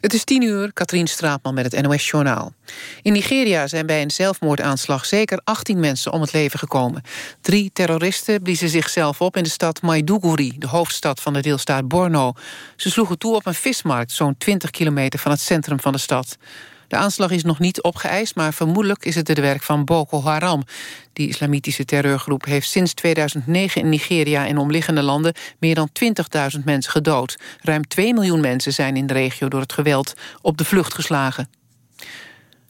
Het is tien uur, Katrien Straatman met het NOS-journaal. In Nigeria zijn bij een zelfmoordaanslag zeker 18 mensen om het leven gekomen. Drie terroristen bliezen zichzelf op in de stad Maiduguri... de hoofdstad van de deelstaat Borno. Ze sloegen toe op een vismarkt, zo'n 20 kilometer van het centrum van de stad. De aanslag is nog niet opgeëist, maar vermoedelijk is het het werk van Boko Haram. Die islamitische terreurgroep heeft sinds 2009 in Nigeria en omliggende landen meer dan 20.000 mensen gedood. Ruim 2 miljoen mensen zijn in de regio door het geweld op de vlucht geslagen.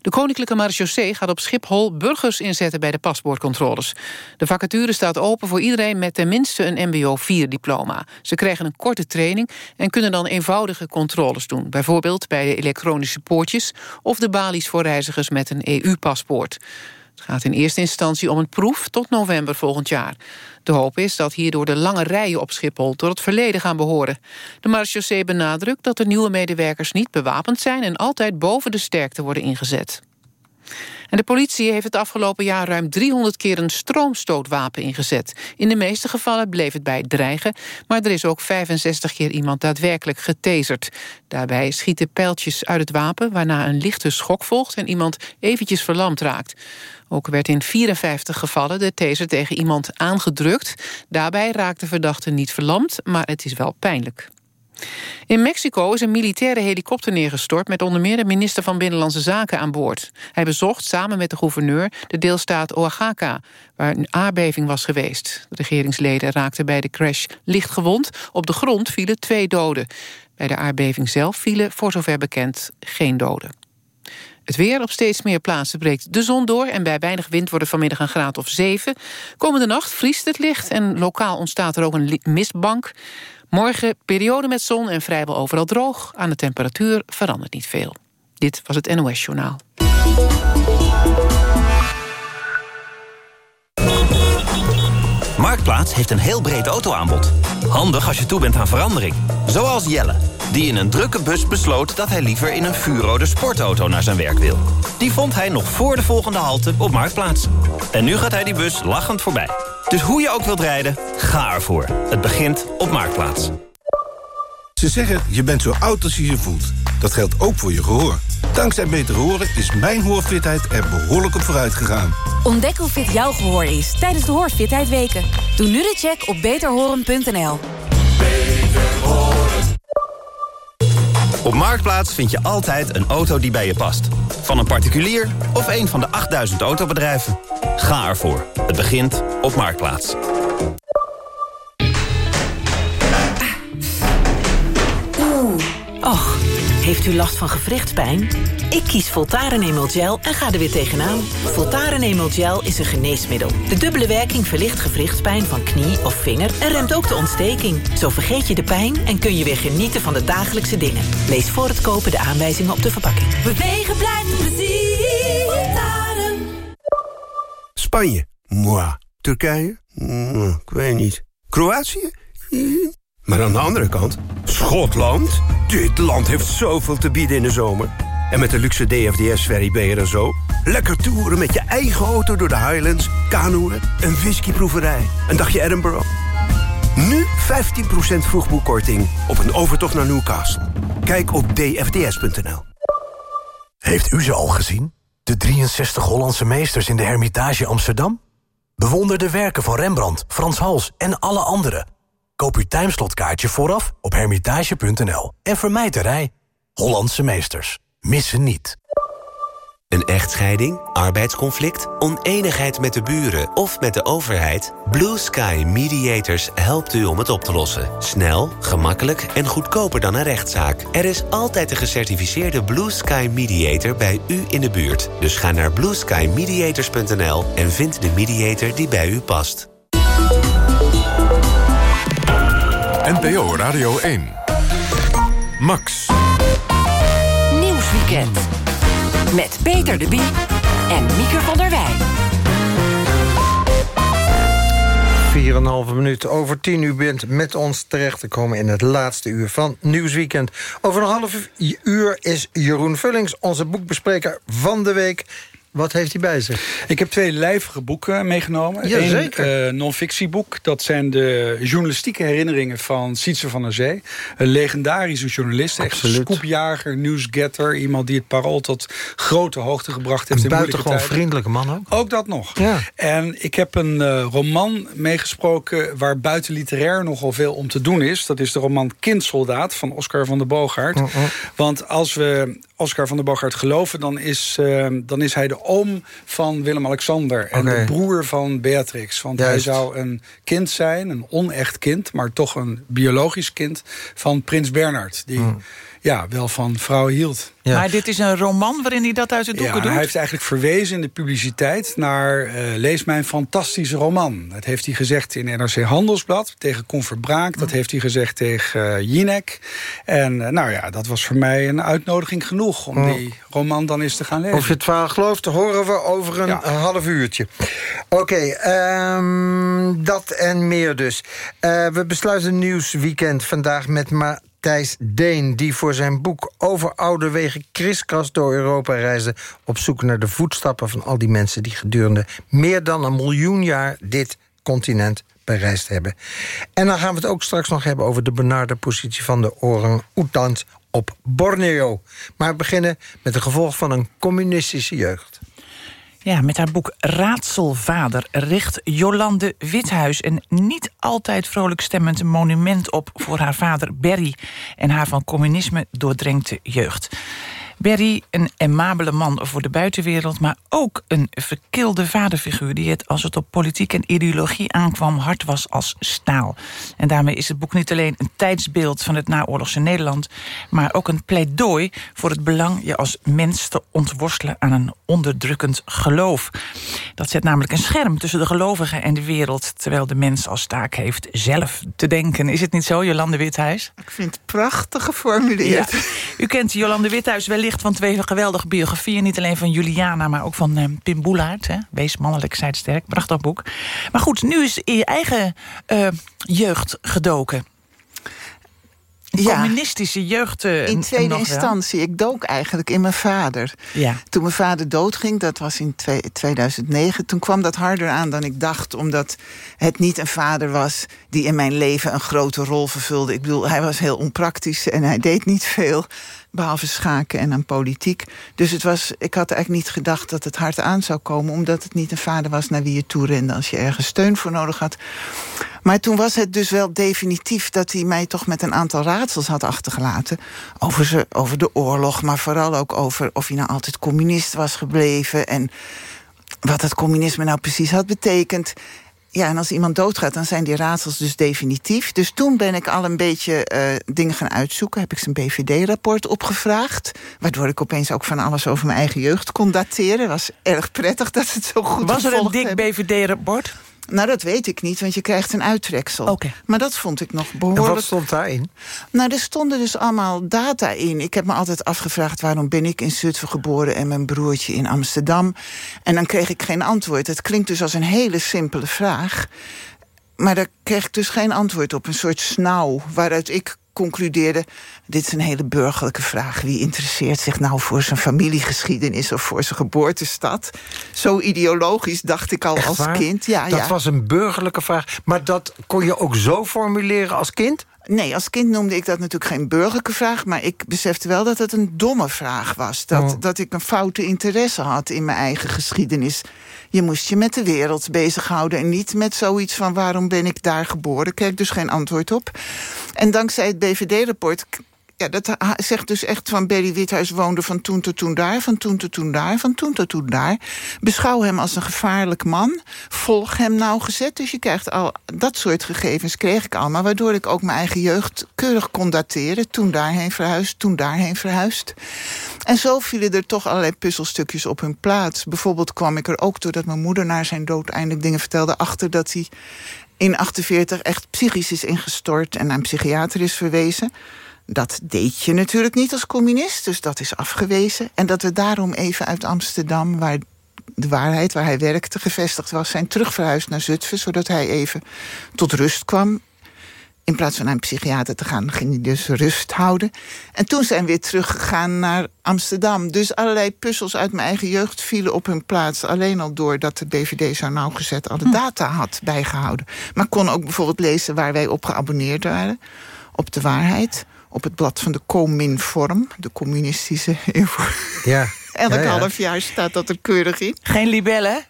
De Koninklijke Marechaussee gaat op Schiphol burgers inzetten bij de paspoortcontroles. De vacature staat open voor iedereen met tenminste een mbo-4-diploma. Ze krijgen een korte training en kunnen dan eenvoudige controles doen. Bijvoorbeeld bij de elektronische poortjes of de balies voor reizigers met een EU-paspoort. Het gaat in eerste instantie om een proef tot november volgend jaar. De hoop is dat hierdoor de lange rijen op Schiphol tot het verleden gaan behoren. De marechaussee benadrukt dat de nieuwe medewerkers niet bewapend zijn... en altijd boven de sterkte worden ingezet. En de politie heeft het afgelopen jaar ruim 300 keer een stroomstootwapen ingezet. In de meeste gevallen bleef het bij dreigen, maar er is ook 65 keer iemand daadwerkelijk getaserd. Daarbij schieten pijltjes uit het wapen, waarna een lichte schok volgt en iemand eventjes verlamd raakt. Ook werd in 54 gevallen de taser tegen iemand aangedrukt. Daarbij raakt de verdachte niet verlamd, maar het is wel pijnlijk. In Mexico is een militaire helikopter neergestort... met onder meer de minister van Binnenlandse Zaken aan boord. Hij bezocht samen met de gouverneur de deelstaat Oaxaca... waar een aardbeving was geweest. De regeringsleden raakten bij de crash licht gewond. Op de grond vielen twee doden. Bij de aardbeving zelf vielen, voor zover bekend, geen doden. Het weer op steeds meer plaatsen breekt de zon door... en bij weinig wind wordt vanmiddag een graad of 7. Komende nacht vriest het licht en lokaal ontstaat er ook een mistbank. Morgen periode met zon en vrijwel overal droog. Aan de temperatuur verandert niet veel. Dit was het NOS Journaal. Marktplaats heeft een heel breed autoaanbod. Handig als je toe bent aan verandering. Zoals Jelle, die in een drukke bus besloot... dat hij liever in een vuurrode sportauto naar zijn werk wil. Die vond hij nog voor de volgende halte op Marktplaats. En nu gaat hij die bus lachend voorbij. Dus hoe je ook wilt rijden, ga ervoor. Het begint op Marktplaats. Ze zeggen, je bent zo oud als je je voelt. Dat geldt ook voor je gehoor. Dankzij Beter Horen is mijn hoorfitheid er behoorlijk op vooruit gegaan. Ontdek hoe fit jouw gehoor is tijdens de Hoorfitheid Weken. Doe nu de check op beterhoren.nl. Op Marktplaats vind je altijd een auto die bij je past. Van een particulier of een van de 8000 autobedrijven. Ga ervoor. Het begint op Marktplaats. Oeh. Och, heeft u last van gewrichtspijn? Ik kies Voltaren Emel Gel en ga er weer tegenaan. Voltaren Emel Gel is een geneesmiddel. De dubbele werking verlicht gewrichtspijn van knie of vinger... en remt ook de ontsteking. Zo vergeet je de pijn en kun je weer genieten van de dagelijkse dingen. Lees voor het kopen de aanwijzingen op de verpakking. Bewegen blijft plezier. Voltaren. Spanje? Moi. Turkije? Mm, ik weet niet. Kroatië? Maar aan de andere kant, Schotland? Dit land heeft zoveel te bieden in de zomer. En met de luxe DFDS-ferry ben je er zo. Lekker toeren met je eigen auto door de Highlands, kanoeën, een whiskyproeverij, een dagje Edinburgh. Nu 15% vroegboekkorting op een overtocht naar Newcastle. Kijk op dfds.nl. Heeft u ze al gezien? De 63 Hollandse meesters in de Hermitage Amsterdam? Bewonder de werken van Rembrandt, Frans Hals en alle anderen. Koop uw timeslotkaartje vooraf op hermitage.nl. En vermijd de rij. Hollandse meesters. Missen niet. Een echtscheiding, arbeidsconflict, oneenigheid met de buren of met de overheid? Blue Sky Mediators helpt u om het op te lossen. Snel, gemakkelijk en goedkoper dan een rechtszaak. Er is altijd een gecertificeerde Blue Sky Mediator bij u in de buurt. Dus ga naar blueskymediators.nl en vind de mediator die bij u past. NPO Radio 1. Max. Nieuwsweekend. Met Peter de Bie en Mieke van der Wij. 4,5 minuut over 10 U bent met ons terecht te komen in het laatste uur van Nieuwsweekend. Over een half uur is Jeroen Vullings, onze boekbespreker van de week. Wat heeft hij bij zich? Ik heb twee lijvige boeken meegenomen. Ja, Eén zeker. eh, non-fictieboek. Dat zijn de journalistieke herinneringen van Sietse van der Zee. Een legendarische journalist. Echt scoopjager, nieuwsgetter. Iemand die het parool tot grote hoogte gebracht heeft Een buitengewoon vriendelijke man ook. Ook dat nog. Ja. En ik heb een eh, roman meegesproken... waar buiten literair nogal veel om te doen is. Dat is de roman Kindsoldaat van Oscar van der Boogaard. Oh, oh. Want als we Oscar van der Boogaard geloven... dan is, eh, dan is hij de oom van Willem-Alexander... en de broer van Beatrix. Want Juist. hij zou een kind zijn, een onecht kind... maar toch een biologisch kind van prins Bernhard... die Hmm. Ja, wel van vrouwen hield. Maar dit is een roman waarin hij dat uit de doeken Ja, doet? hij heeft eigenlijk verwezen in de publiciteit naar... eh, lees mijn fantastische roman. Dat heeft hij gezegd in NRC Handelsblad tegen Con Verbraak. Dat heeft hij gezegd tegen eh, Jinek. En eh, nou ja, dat was voor mij een uitnodiging genoeg... om Oh. die roman dan eens te gaan lezen. Of je het verhaal gelooft, horen we over een Ja. half uurtje. Oké, ehm, dat en meer dus. Eh, we besluiten nieuwsweekend vandaag met Deen... die voor zijn boek over oude wegen kriskras door Europa reisde... op zoek naar de voetstappen van al die mensen... die gedurende meer dan een miljoen jaar dit continent bereisd hebben. En dan gaan we het ook straks nog hebben over de benarde positie van de orang-oetans op Borneo. Maar we beginnen met de gevolg van een communistische jeugd. Ja, met haar boek Raadselvader richt Jolande Withuis... een niet altijd vrolijk stemmend monument op... voor haar vader Berry en haar van communisme doordrenkte jeugd. Berry, een aimabele man voor de buitenwereld... maar ook een verkilde vaderfiguur... die het, als het op politiek en ideologie aankwam... hard was als staal. En daarmee is het boek niet alleen een tijdsbeeld... van het naoorlogse Nederland... maar ook een pleidooi voor het belang je als mens te ontworstelen... aan een onderdrukkend geloof. Dat zet namelijk een scherm tussen de gelovigen en de wereld... terwijl de mens als taak heeft zelf te denken. Is het niet zo, Jolande Withuis? Ik vind het prachtig geformuleerd. Ja. U kent Jolande Withuis wellicht van twee geweldige biografieën. Niet alleen van Juliana, maar ook van eh, Pim Boelaert. Hè? Wees mannelijk, zijt sterk. Prachtig boek. Maar goed, nu is in je eigen eh, jeugd gedoken. Ja. communistische jeugd. eh, In tweede instantie, ik dook eigenlijk in mijn vader. Ja. Toen mijn vader doodging, dat was in twee- 2009... toen kwam dat harder aan dan ik dacht... omdat het niet een vader was die in mijn leven een grote rol vervulde. Ik bedoel, hij was heel onpraktisch en hij deed niet veel... behalve schaken en aan politiek. Dus het was, ik had eigenlijk niet gedacht dat het hard aan zou komen... omdat het niet een vader was naar wie je toe rende... als je ergens steun voor nodig had. Maar toen was het dus wel definitief dat hij mij toch met een aantal raadsels had achtergelaten. Over, ze, over de oorlog, maar vooral ook over of hij nou altijd communist was gebleven. En wat het communisme nou precies had betekend. Ja, en als iemand doodgaat, dan zijn die raadsels dus definitief. Dus toen ben ik al een beetje eh, dingen gaan uitzoeken. Heb ik zijn BVD-rapport opgevraagd. Waardoor ik opeens ook van alles over mijn eigen jeugd kon dateren. Was erg prettig dat ze het zo goed Was er een dik. BVD-rapport? Nou, dat weet ik niet, want je krijgt een uittreksel. Oké. Maar dat vond ik nog En behoorlijk... wat stond daarin? Nou, er stonden dus allemaal data in. Ik heb me altijd afgevraagd waarom ben ik in Zutphen geboren... en mijn broertje in Amsterdam. En dan kreeg ik geen antwoord. Het klinkt dus als een hele simpele vraag. Maar daar kreeg ik dus geen antwoord op. Een soort snauw waaruit ik concludeerde... dit is een hele burgerlijke vraag. Wie interesseert zich nou voor zijn familiegeschiedenis... of voor zijn geboortestad? Zo ideologisch dacht ik al Echt als waar? kind. Ja, dat ja. was een burgerlijke vraag. Maar dat kon je ook zo formuleren als kind? Nee, als kind noemde ik dat natuurlijk geen burgerlijke vraag... maar ik besefte wel dat het een domme vraag was. Dat, Oh. dat ik een foute interesse had in mijn eigen geschiedenis. Je moest je met de wereld bezighouden... en niet met zoiets van waarom ben ik daar geboren. Ik kreeg dus geen antwoord op. En dankzij het BVD-rapport... Ja, dat ha- zegt dus echt van Berry Withuis woonde van toen tot toen daar... van toen tot toen daar, van toen tot toen daar. Beschouw hem als een gevaarlijk man. Volg hem nauwgezet. Dus je krijgt al dat soort gegevens kreeg ik allemaal... waardoor ik ook mijn eigen jeugd keurig kon dateren. Toen daarheen verhuisd, toen daarheen verhuisd. En zo vielen er toch allerlei puzzelstukjes op hun plaats. Bijvoorbeeld kwam ik er ook doordat mijn moeder na zijn dood... eindelijk dingen vertelde achter dat hij in 48 echt psychisch is ingestort... en naar een psychiater is verwezen... Dat deed je natuurlijk niet als communist, dus dat is afgewezen. En dat we daarom even uit Amsterdam, waar de waarheid, waar hij werkte, gevestigd was... zijn terugverhuisd naar Zutphen, zodat hij even tot rust kwam. in plaats van naar een psychiater te gaan, ging hij dus rust houden. En toen zijn we weer teruggegaan naar Amsterdam. Dus allerlei puzzels uit mijn eigen jeugd vielen op hun plaats. Alleen al doordat de BVD zo nauwgezet alle data had bijgehouden. Maar kon ook bijvoorbeeld lezen waar wij op geabonneerd waren. Op de waarheid. Op het blad van de Cominform, de communistische info. Ja. Elk Ja, ja. half jaar staat dat er keurig in. Geen libellen?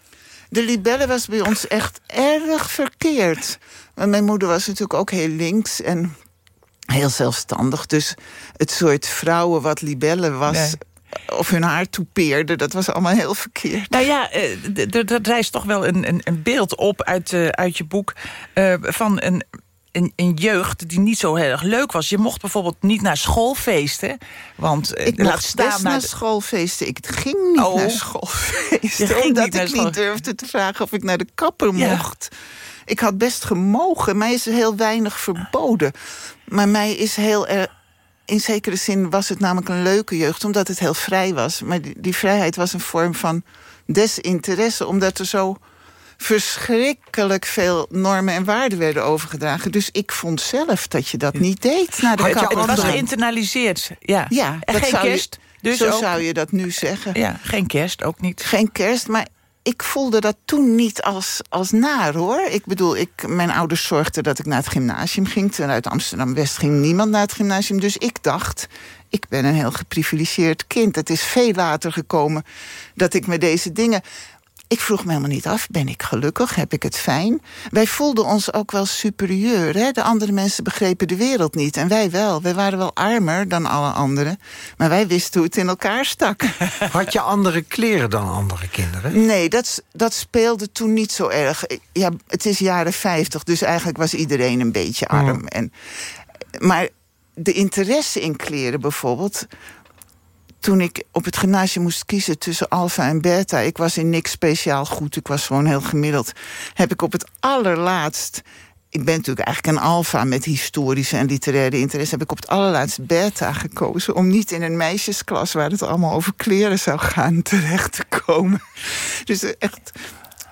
De libelle was bij ons echt erg verkeerd. Want mijn moeder was natuurlijk ook heel links en heel zelfstandig. Dus het soort vrouwen wat libelle was... Nee. of hun haar toepeerde, dat was allemaal heel verkeerd. Nou ja, eh, er rijst toch wel een, een, een beeld op uit, eh, uit je boek... eh, van een, een, een jeugd die niet zo heel erg leuk was. Je mocht bijvoorbeeld niet naar schoolfeesten. Want eh, Ik laat mocht staan best naar de- schoolfeesten. Ik ging niet Oh. naar schoolfeesten. ging omdat niet ik school- niet durfde te vragen of ik naar de kapper Ja. mocht. Ik had best gemogen. Mij is heel weinig verboden. Maar mij is heel erg... In zekere zin was het namelijk een leuke jeugd, omdat het heel vrij was. Maar die, die vrijheid was een vorm van desinteresse, omdat er zo verschrikkelijk veel normen en waarden werden overgedragen. Dus ik vond zelf dat je dat niet deed. Naar de Het, het was geïnternaliseerd. Ja, Ja, dat geen zou je- kerst. dus zo ook, zou je dat nu zeggen. Ja, geen kerst, ook niet. Geen kerst, maar ik voelde dat toen niet als, als naar, hoor. Ik bedoel, ik, mijn ouders zorgden dat ik naar het gymnasium ging. Terwijl uit Amsterdam-West ging niemand naar het gymnasium. Dus ik dacht, ik ben een heel geprivilegeerd kind. Het is veel later gekomen dat ik met deze dingen... Ik vroeg me helemaal niet af, ben ik gelukkig? Heb ik het fijn? Wij voelden ons ook wel superieur. Hè? De andere mensen begrepen de wereld niet. En wij wel. Wij waren wel armer dan alle anderen. Maar wij wisten hoe het in elkaar stak. Had je andere kleren dan andere kinderen? Nee, dat, dat speelde toen niet zo erg. Ja, het is jaren 50, dus eigenlijk was iedereen een beetje arm. En, maar de interesse in kleren bijvoorbeeld... toen ik op het gymnasium moest kiezen tussen alfa en beta... ik was in niks speciaal goed, ik was gewoon heel gemiddeld... heb ik op het allerlaatst... Ik ben natuurlijk eigenlijk een alfa met historische en literaire interesse. Heb ik op het allerlaatst beta gekozen. Om niet in een meisjesklas waar het allemaal over kleren zou gaan terecht te komen. Dus echt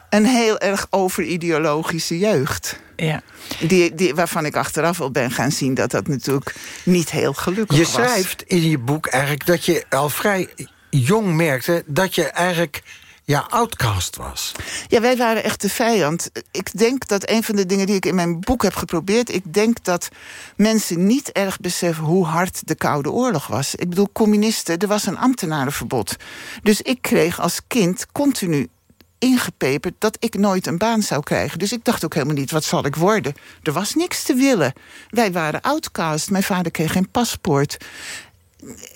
een heel erg overideologische jeugd. Ja. Die, die, waarvan ik achteraf wel ben gaan zien dat dat natuurlijk niet heel gelukkig Je was. schrijft in je boek eigenlijk dat je al vrij jong merkte... dat je eigenlijk ja, outcast was. Ja, wij waren echt de vijand. Ik denk dat een van de dingen die ik in mijn boek heb geprobeerd... ik denk dat mensen niet erg beseffen hoe hard de Koude Oorlog was. Ik bedoel, communisten, er was een ambtenarenverbod. Dus ik kreeg als kind continu ingepeperd dat ik nooit een baan zou krijgen. Dus ik dacht ook helemaal niet, wat zal ik worden? Er was niks te willen. Wij waren outcast. Mijn vader kreeg geen paspoort.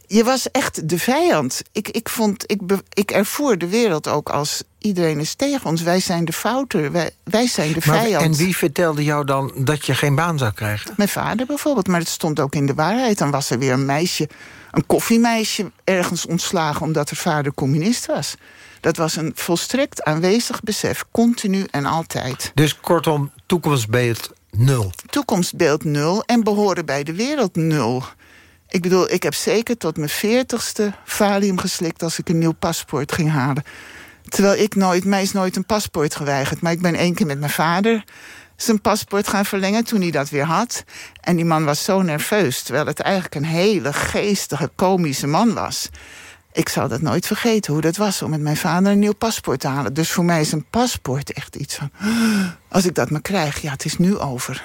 Je was echt de vijand. Ik, ik, vond, ik, ik ervoer de wereld ook als iedereen is tegen ons. Wij zijn de fouter. Wij, wij zijn de Maar, vijand. en wie vertelde jou dan dat je geen baan zou krijgen? Mijn vader bijvoorbeeld, maar het stond ook in de waarheid. Dan was er weer een meisje, een koffiemeisje, ergens ontslagen omdat haar vader communist was. Dat was een volstrekt aanwezig besef, continu en altijd. Dus kortom, toekomstbeeld nul. Toekomstbeeld nul en behoren bij de wereld nul. Ik bedoel, ik heb zeker tot mijn veertigste valium geslikt... als ik een nieuw paspoort ging halen. Terwijl ik nooit, mij is nooit een paspoort geweigerd. Maar ik ben één keer met mijn vader zijn paspoort gaan verlengen toen hij dat weer had. En die man was zo nerveus, terwijl het eigenlijk een hele geestige, komische man was. Ik zal dat nooit vergeten, hoe dat was om met mijn vader een nieuw paspoort te halen. Dus voor mij is een paspoort echt iets van... Als ik dat maar krijg, ja, het is nu over.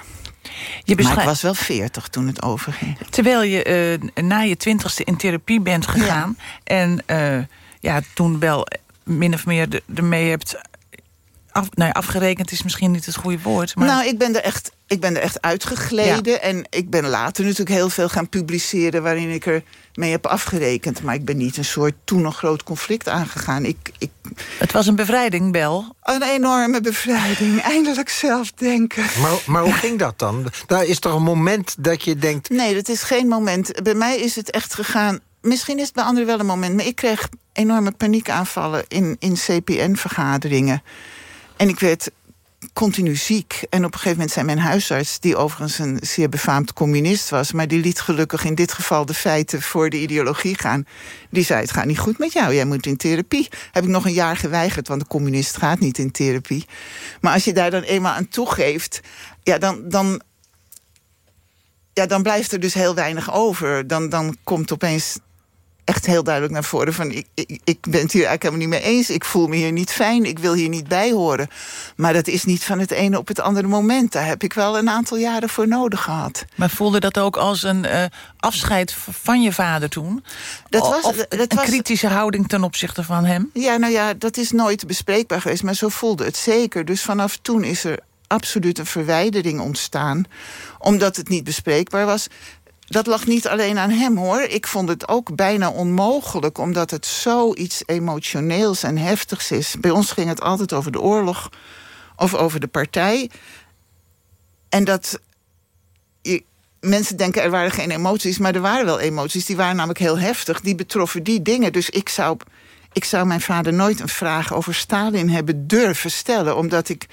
Je Maar ik was wel veertig toen het overging. Terwijl je eh, na je twintigste in therapie bent gegaan... en eh, ja, toen wel min of meer ermee hebt... Af, nou ja, afgerekend is misschien niet het goede woord. Maar Nou, ik ben er echt, ik ben er echt uitgegleden. En ik ben later natuurlijk heel veel gaan publiceren... waarin ik er mee heb afgerekend. Maar ik ben niet een soort toen nog groot conflict aangegaan. Ik, ik... Het was een bevrijding, Bel. Een enorme bevrijding. Eindelijk zelf denken. Maar, maar hoe ging dat dan? Daar is toch een moment dat je denkt... Nee, dat is geen moment. Bij mij is het echt gegaan... Misschien is het bij anderen wel een moment... maar ik kreeg enorme paniekaanvallen in, in CPN-vergaderingen. En ik werd continu ziek. En op een gegeven moment zei mijn huisarts... die overigens een zeer befaamd communist was... maar die liet gelukkig in dit geval de feiten voor de ideologie gaan. Die zei, het gaat niet goed met jou, jij moet in therapie. Heb ik nog een jaar geweigerd, want de communist gaat niet in therapie. Maar als je daar dan eenmaal aan toegeeft... Ja, dan, dan ja, dan blijft er dus heel weinig over. Dan, dan komt opeens echt heel duidelijk naar voren van... Ik, ik, ik ben het hier eigenlijk helemaal niet mee eens. Ik voel me hier niet fijn. Ik wil hier niet bij horen. Maar dat is niet van het ene op het andere moment. Daar heb ik wel een aantal jaren voor nodig gehad. Maar voelde dat ook als een eh, afscheid van je vader toen? Dat was- of dat een was- kritische houding ten opzichte van hem? Ja, nou ja, dat is nooit bespreekbaar geweest, maar zo voelde het zeker. Dus vanaf toen is er absoluut een verwijdering ontstaan, omdat het niet bespreekbaar was. Dat lag niet alleen aan hem hoor. Ik vond het ook bijna onmogelijk, omdat het zoiets emotioneels en heftigs is. Bij ons ging het altijd over de oorlog of over de partij. En dat je- mensen denken er waren geen emoties, maar er waren wel emoties. Die waren namelijk heel heftig. Die betroffen die dingen. Dus ik zou, ik zou mijn vader nooit een vraag over Stalin hebben durven stellen, omdat ik,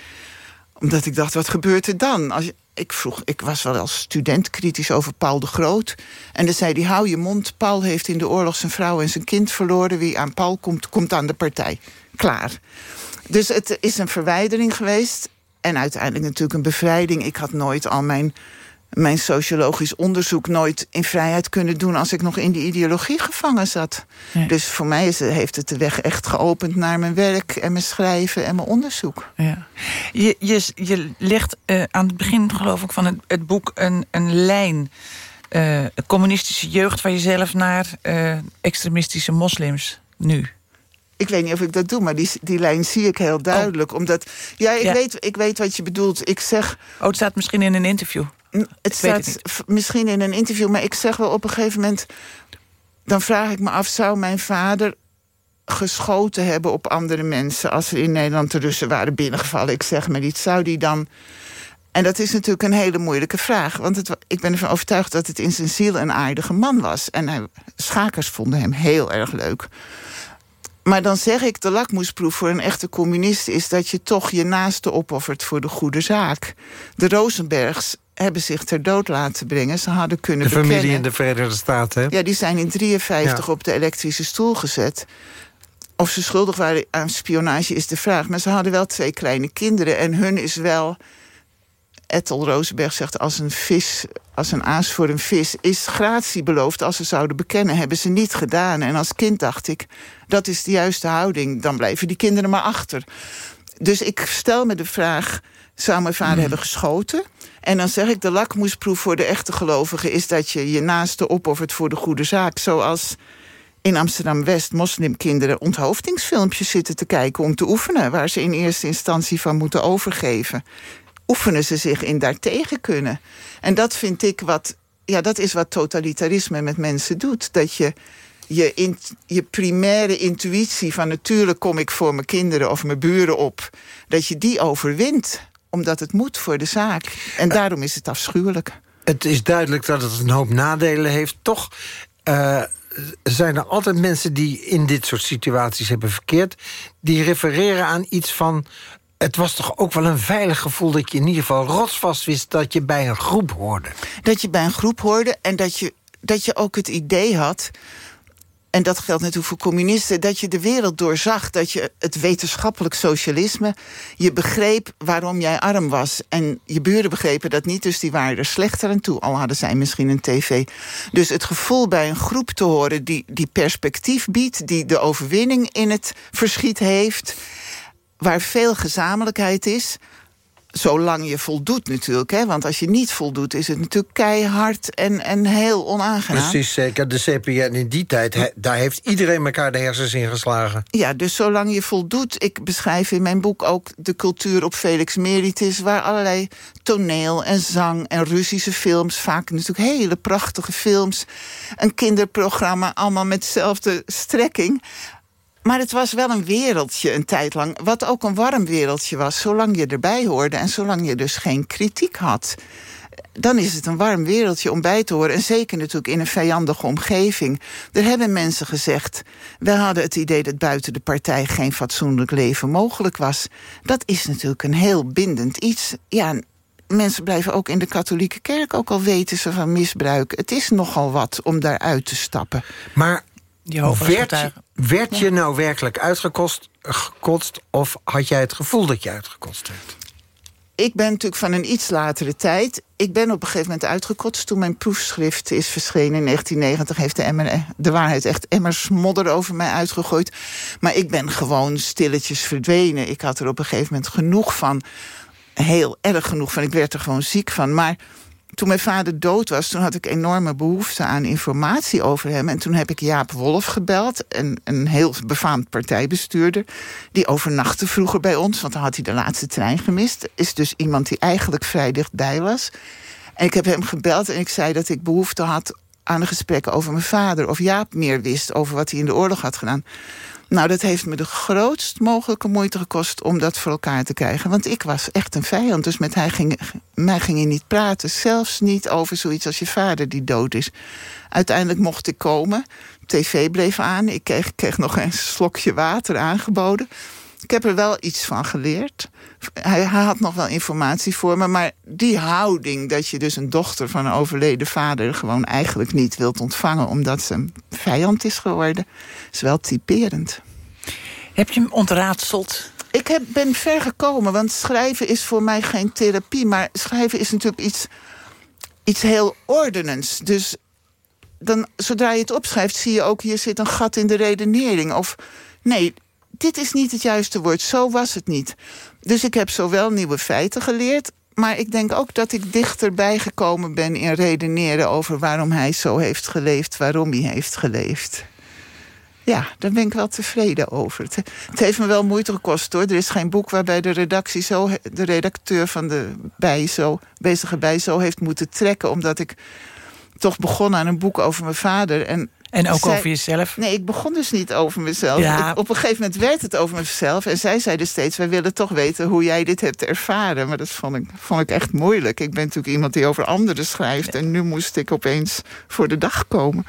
omdat ik dacht: wat gebeurt er dan? Als ik vroeg, ik was wel als student kritisch over Paul de Groot. En dan zei hij: hou je mond. Paul heeft in de oorlog zijn vrouw en zijn kind verloren. Wie aan Paul komt, komt aan de partij. Klaar. Dus het is een verwijdering geweest. En uiteindelijk natuurlijk een bevrijding. Ik had nooit al mijn, mijn sociologisch onderzoek nooit in vrijheid kunnen doen als ik nog in die ideologie gevangen zat. Dus voor mij is, heeft het de weg echt geopend naar mijn werk en mijn schrijven en mijn onderzoek. Ja. Je, je, je legt eh, aan het begin, geloof ik, van het, het boek een, een lijn. eh, communistische jeugd van jezelf naar eh, extremistische moslims nu. Ik weet niet of ik dat doe, maar die, die lijn zie ik heel duidelijk. Omdat, ja, ik, Ja. Weet, ik weet wat je bedoelt. Ik zeg. Oh, het staat misschien in een interview. Het staat het niet. misschien in een interview, maar ik zeg wel op een gegeven moment. Dan vraag ik me af, zou mijn vader geschoten hebben op andere mensen als er in Nederland de Russen waren binnengevallen? Ik zeg maar iets. Zou die dan. En dat is natuurlijk een hele moeilijke vraag. Want het, ik ben ervan overtuigd dat het in zijn ziel een aardige man was. En hij, schakers vonden hem heel erg leuk. Maar dan zeg ik, de lakmoesproef voor een echte communist... is dat je toch je naaste opoffert voor de goede zaak. De Rosenbergs hebben zich ter dood laten brengen. Ze hadden kunnen De familie bekennen. in de Verenigde Staten, hè? Ja, die zijn in 53 Ja. op de elektrische stoel gezet. Of ze schuldig waren aan spionage is de vraag. Maar ze hadden wel twee kleine kinderen. En hun is wel... Ethel Rosenberg zegt als een vis, als een aas voor een vis... is gratie beloofd als ze zouden bekennen. Hebben ze niet gedaan. En als kind dacht ik, dat is de juiste houding. Dan blijven die kinderen maar achter. Dus ik stel me de vraag, zou mijn vader hebben geschoten? En dan zeg ik, de lakmoesproef voor de echte gelovigen... is dat je je naaste opoffert voor de goede zaak. Zoals in Amsterdam-West moslimkinderen onthoofdingsfilmpjes zitten te kijken... om te oefenen, waar ze in eerste instantie van moeten overgeven. Oefenen ze zich in daartegen kunnen. En dat vind ik wat... Ja, dat is wat totalitarisme met mensen doet. Dat je je, in, je primaire intuïtie van natuurlijk kom ik voor mijn kinderen of mijn buren op, dat je die overwint, omdat het moet voor de zaak. En daarom is het afschuwelijk. Het is duidelijk dat het een hoop nadelen heeft. Toch eh, zijn er altijd mensen die in dit soort situaties hebben verkeerd... die refereren aan iets van... het was toch ook wel een veilig gevoel dat je in ieder geval rotsvast wist... dat je bij een groep hoorde. Dat je bij een groep hoorde en dat je, dat je ook het idee had... en dat geldt natuurlijk voor communisten... dat je de wereld doorzag, dat je het wetenschappelijk socialisme... je begreep waarom jij arm was. En je buren begrepen dat niet, dus die waren er slechter aan toe. Al hadden zij misschien een tv. Dus het gevoel bij een groep te horen die, die perspectief biedt... die de overwinning in het verschiet heeft... waar veel gezamenlijkheid is... Zolang je voldoet natuurlijk. Hè? Want als je niet voldoet, is het natuurlijk keihard en, en heel onaangenaam. Precies, zeker. De CPN in die tijd, he- daar heeft iedereen elkaar de hersens in geslagen. Ja, dus zolang je voldoet... Ik beschrijf in mijn boek ook de cultuur op Felix Meritis... waar allerlei toneel en zang en Russische films... vaak natuurlijk hele prachtige films... een kinderprogramma, allemaal met dezelfde strekking... Maar het was wel een wereldje een tijd lang. Wat ook een warm wereldje was, zolang je erbij hoorde... en zolang je dus geen kritiek had. Dan is het een warm wereldje om bij te horen. En zeker natuurlijk in een vijandige omgeving. Er hebben mensen gezegd... we hadden het idee dat buiten de partij... geen fatsoenlijk leven mogelijk was. Dat is natuurlijk een heel bindend iets. Ja, mensen blijven ook in de katholieke kerk... ook al weten ze van misbruik. Het is nogal wat om daaruit te stappen. Maar werd, werd je nou werkelijk uitgekotst gekotst, of had jij het gevoel dat je uitgekotst werd? ik ben natuurlijk van een iets latere tijd. Ik ben op een gegeven moment uitgekotst toen mijn proefschrift is verschenen in 1990. Heeft de, emmer, de waarheid echt emmers modder over mij uitgegooid. Maar ik ben gewoon stilletjes verdwenen. Ik had er op een gegeven moment genoeg van. Heel erg genoeg van. Ik werd er gewoon ziek van. Maar toen mijn vader dood was, toen had ik enorme behoefte aan informatie over hem. En toen heb ik Jaap Wolf gebeld, een, een heel befaamd partijbestuurder. Die overnachtte vroeger bij ons, want dan had hij de laatste trein gemist. Is dus iemand die eigenlijk vrij dichtbij was. En ik heb hem gebeld en ik zei dat ik behoefte had aan een gesprek over mijn vader. Of Jaap meer wist over wat hij in de oorlog had gedaan. Nou, dat heeft me de grootst mogelijke moeite gekost om dat voor elkaar te krijgen. Want ik was echt een vijand, dus met hij ging, mij ging je niet praten. Zelfs niet over zoiets als je vader die dood is. Uiteindelijk mocht ik komen. TV bleef aan. Ik kreeg, kreeg nog een slokje water aangeboden. Ik heb er wel iets van geleerd. Hij, hij, had nog wel informatie voor me, maar die houding dat je dus een dochter van een overleden vader gewoon eigenlijk niet wilt ontvangen omdat ze een vijand is geworden, is wel typerend. Heb je hem ontraadseld? Ik heb, ben ver gekomen, want schrijven is voor mij geen therapie, maar schrijven is natuurlijk iets, iets heel ordenends. Dus dan, zodra je het opschrijft, zie je ook hier zit een gat in de redenering. Of nee, dit is niet het juiste woord, zo was het niet. Dus ik heb zowel nieuwe feiten geleerd... maar ik denk ook dat ik dichterbij gekomen ben in redeneren... over waarom hij zo heeft geleefd, waarom hij heeft geleefd. Ja, daar ben ik wel tevreden over. Het, heeft me wel moeite gekost hoor. Er is geen boek waarbij de redactie zo, de redacteur van de bij zo, bezige bij zo heeft moeten trekken. Omdat ik toch begon aan een boek over mijn vader. En en ook over jezelf? Nee, ik begon dus niet over mezelf. Ja. Ik, op een gegeven moment werd het over mezelf. En zij zeiden steeds, wij willen toch weten hoe jij dit hebt ervaren. Maar dat vond ik, vond ik echt moeilijk. Ik ben natuurlijk iemand die over anderen schrijft. En nu moest ik opeens voor de dag komen.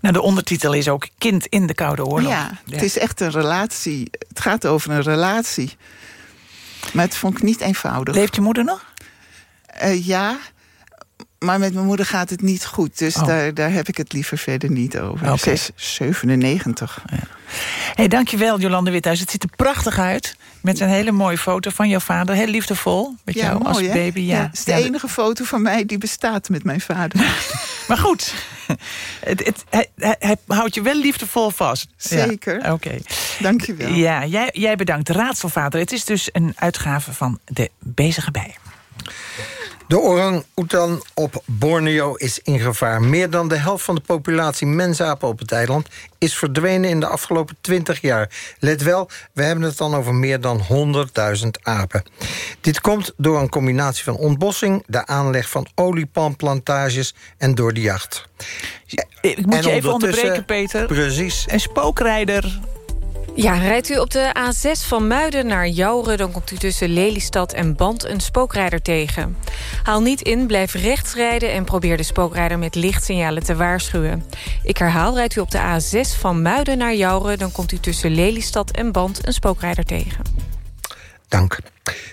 Nou, de ondertitel is ook Kind in de Koude Oorlog. Ja, het is echt een relatie. Het gaat over een relatie. Maar het vond ik niet eenvoudig. Leeft je moeder nog? Uh, ja, maar met mijn moeder gaat het niet goed. Dus oh. daar, daar heb ik het liever verder niet over. Okay. Ze is 97. Ja. Hey, dankjewel, Jolande Withuis. Het ziet er prachtig uit. Met een hele mooie foto van jouw vader. Heel liefdevol. Met ja, jou mooi, als baby. Ja. Ja, het is de enige foto van mij die bestaat met mijn vader. maar goed, het, het, hij, hij, houdt je wel liefdevol vast. Zeker. Oké. Okay. Dank je wel. Ja, jij, jij bedankt. Raadselvader. Het is dus een uitgave van De Bezige Bij. De orang-oetan op Borneo is in gevaar. Meer dan de helft van de populatie mensapen op het eiland... is verdwenen in de afgelopen 20 jaar. Let wel, we hebben het dan over meer dan 100.000 apen. Dit komt door een combinatie van ontbossing... de aanleg van oliepalmplantages en door de jacht. Ik moet en je even onderbreken, Peter. Precies. Een spookrijder ja, rijdt u op de A6 van Muiden naar Jouren... dan komt u tussen Lelystad en Band een spookrijder tegen. Haal niet in, blijf rechts rijden... en probeer de spookrijder met lichtsignalen te waarschuwen. Ik herhaal, rijdt u op de A6 van Muiden naar Jouren... dan komt u tussen Lelystad en Band een spookrijder tegen. Dank.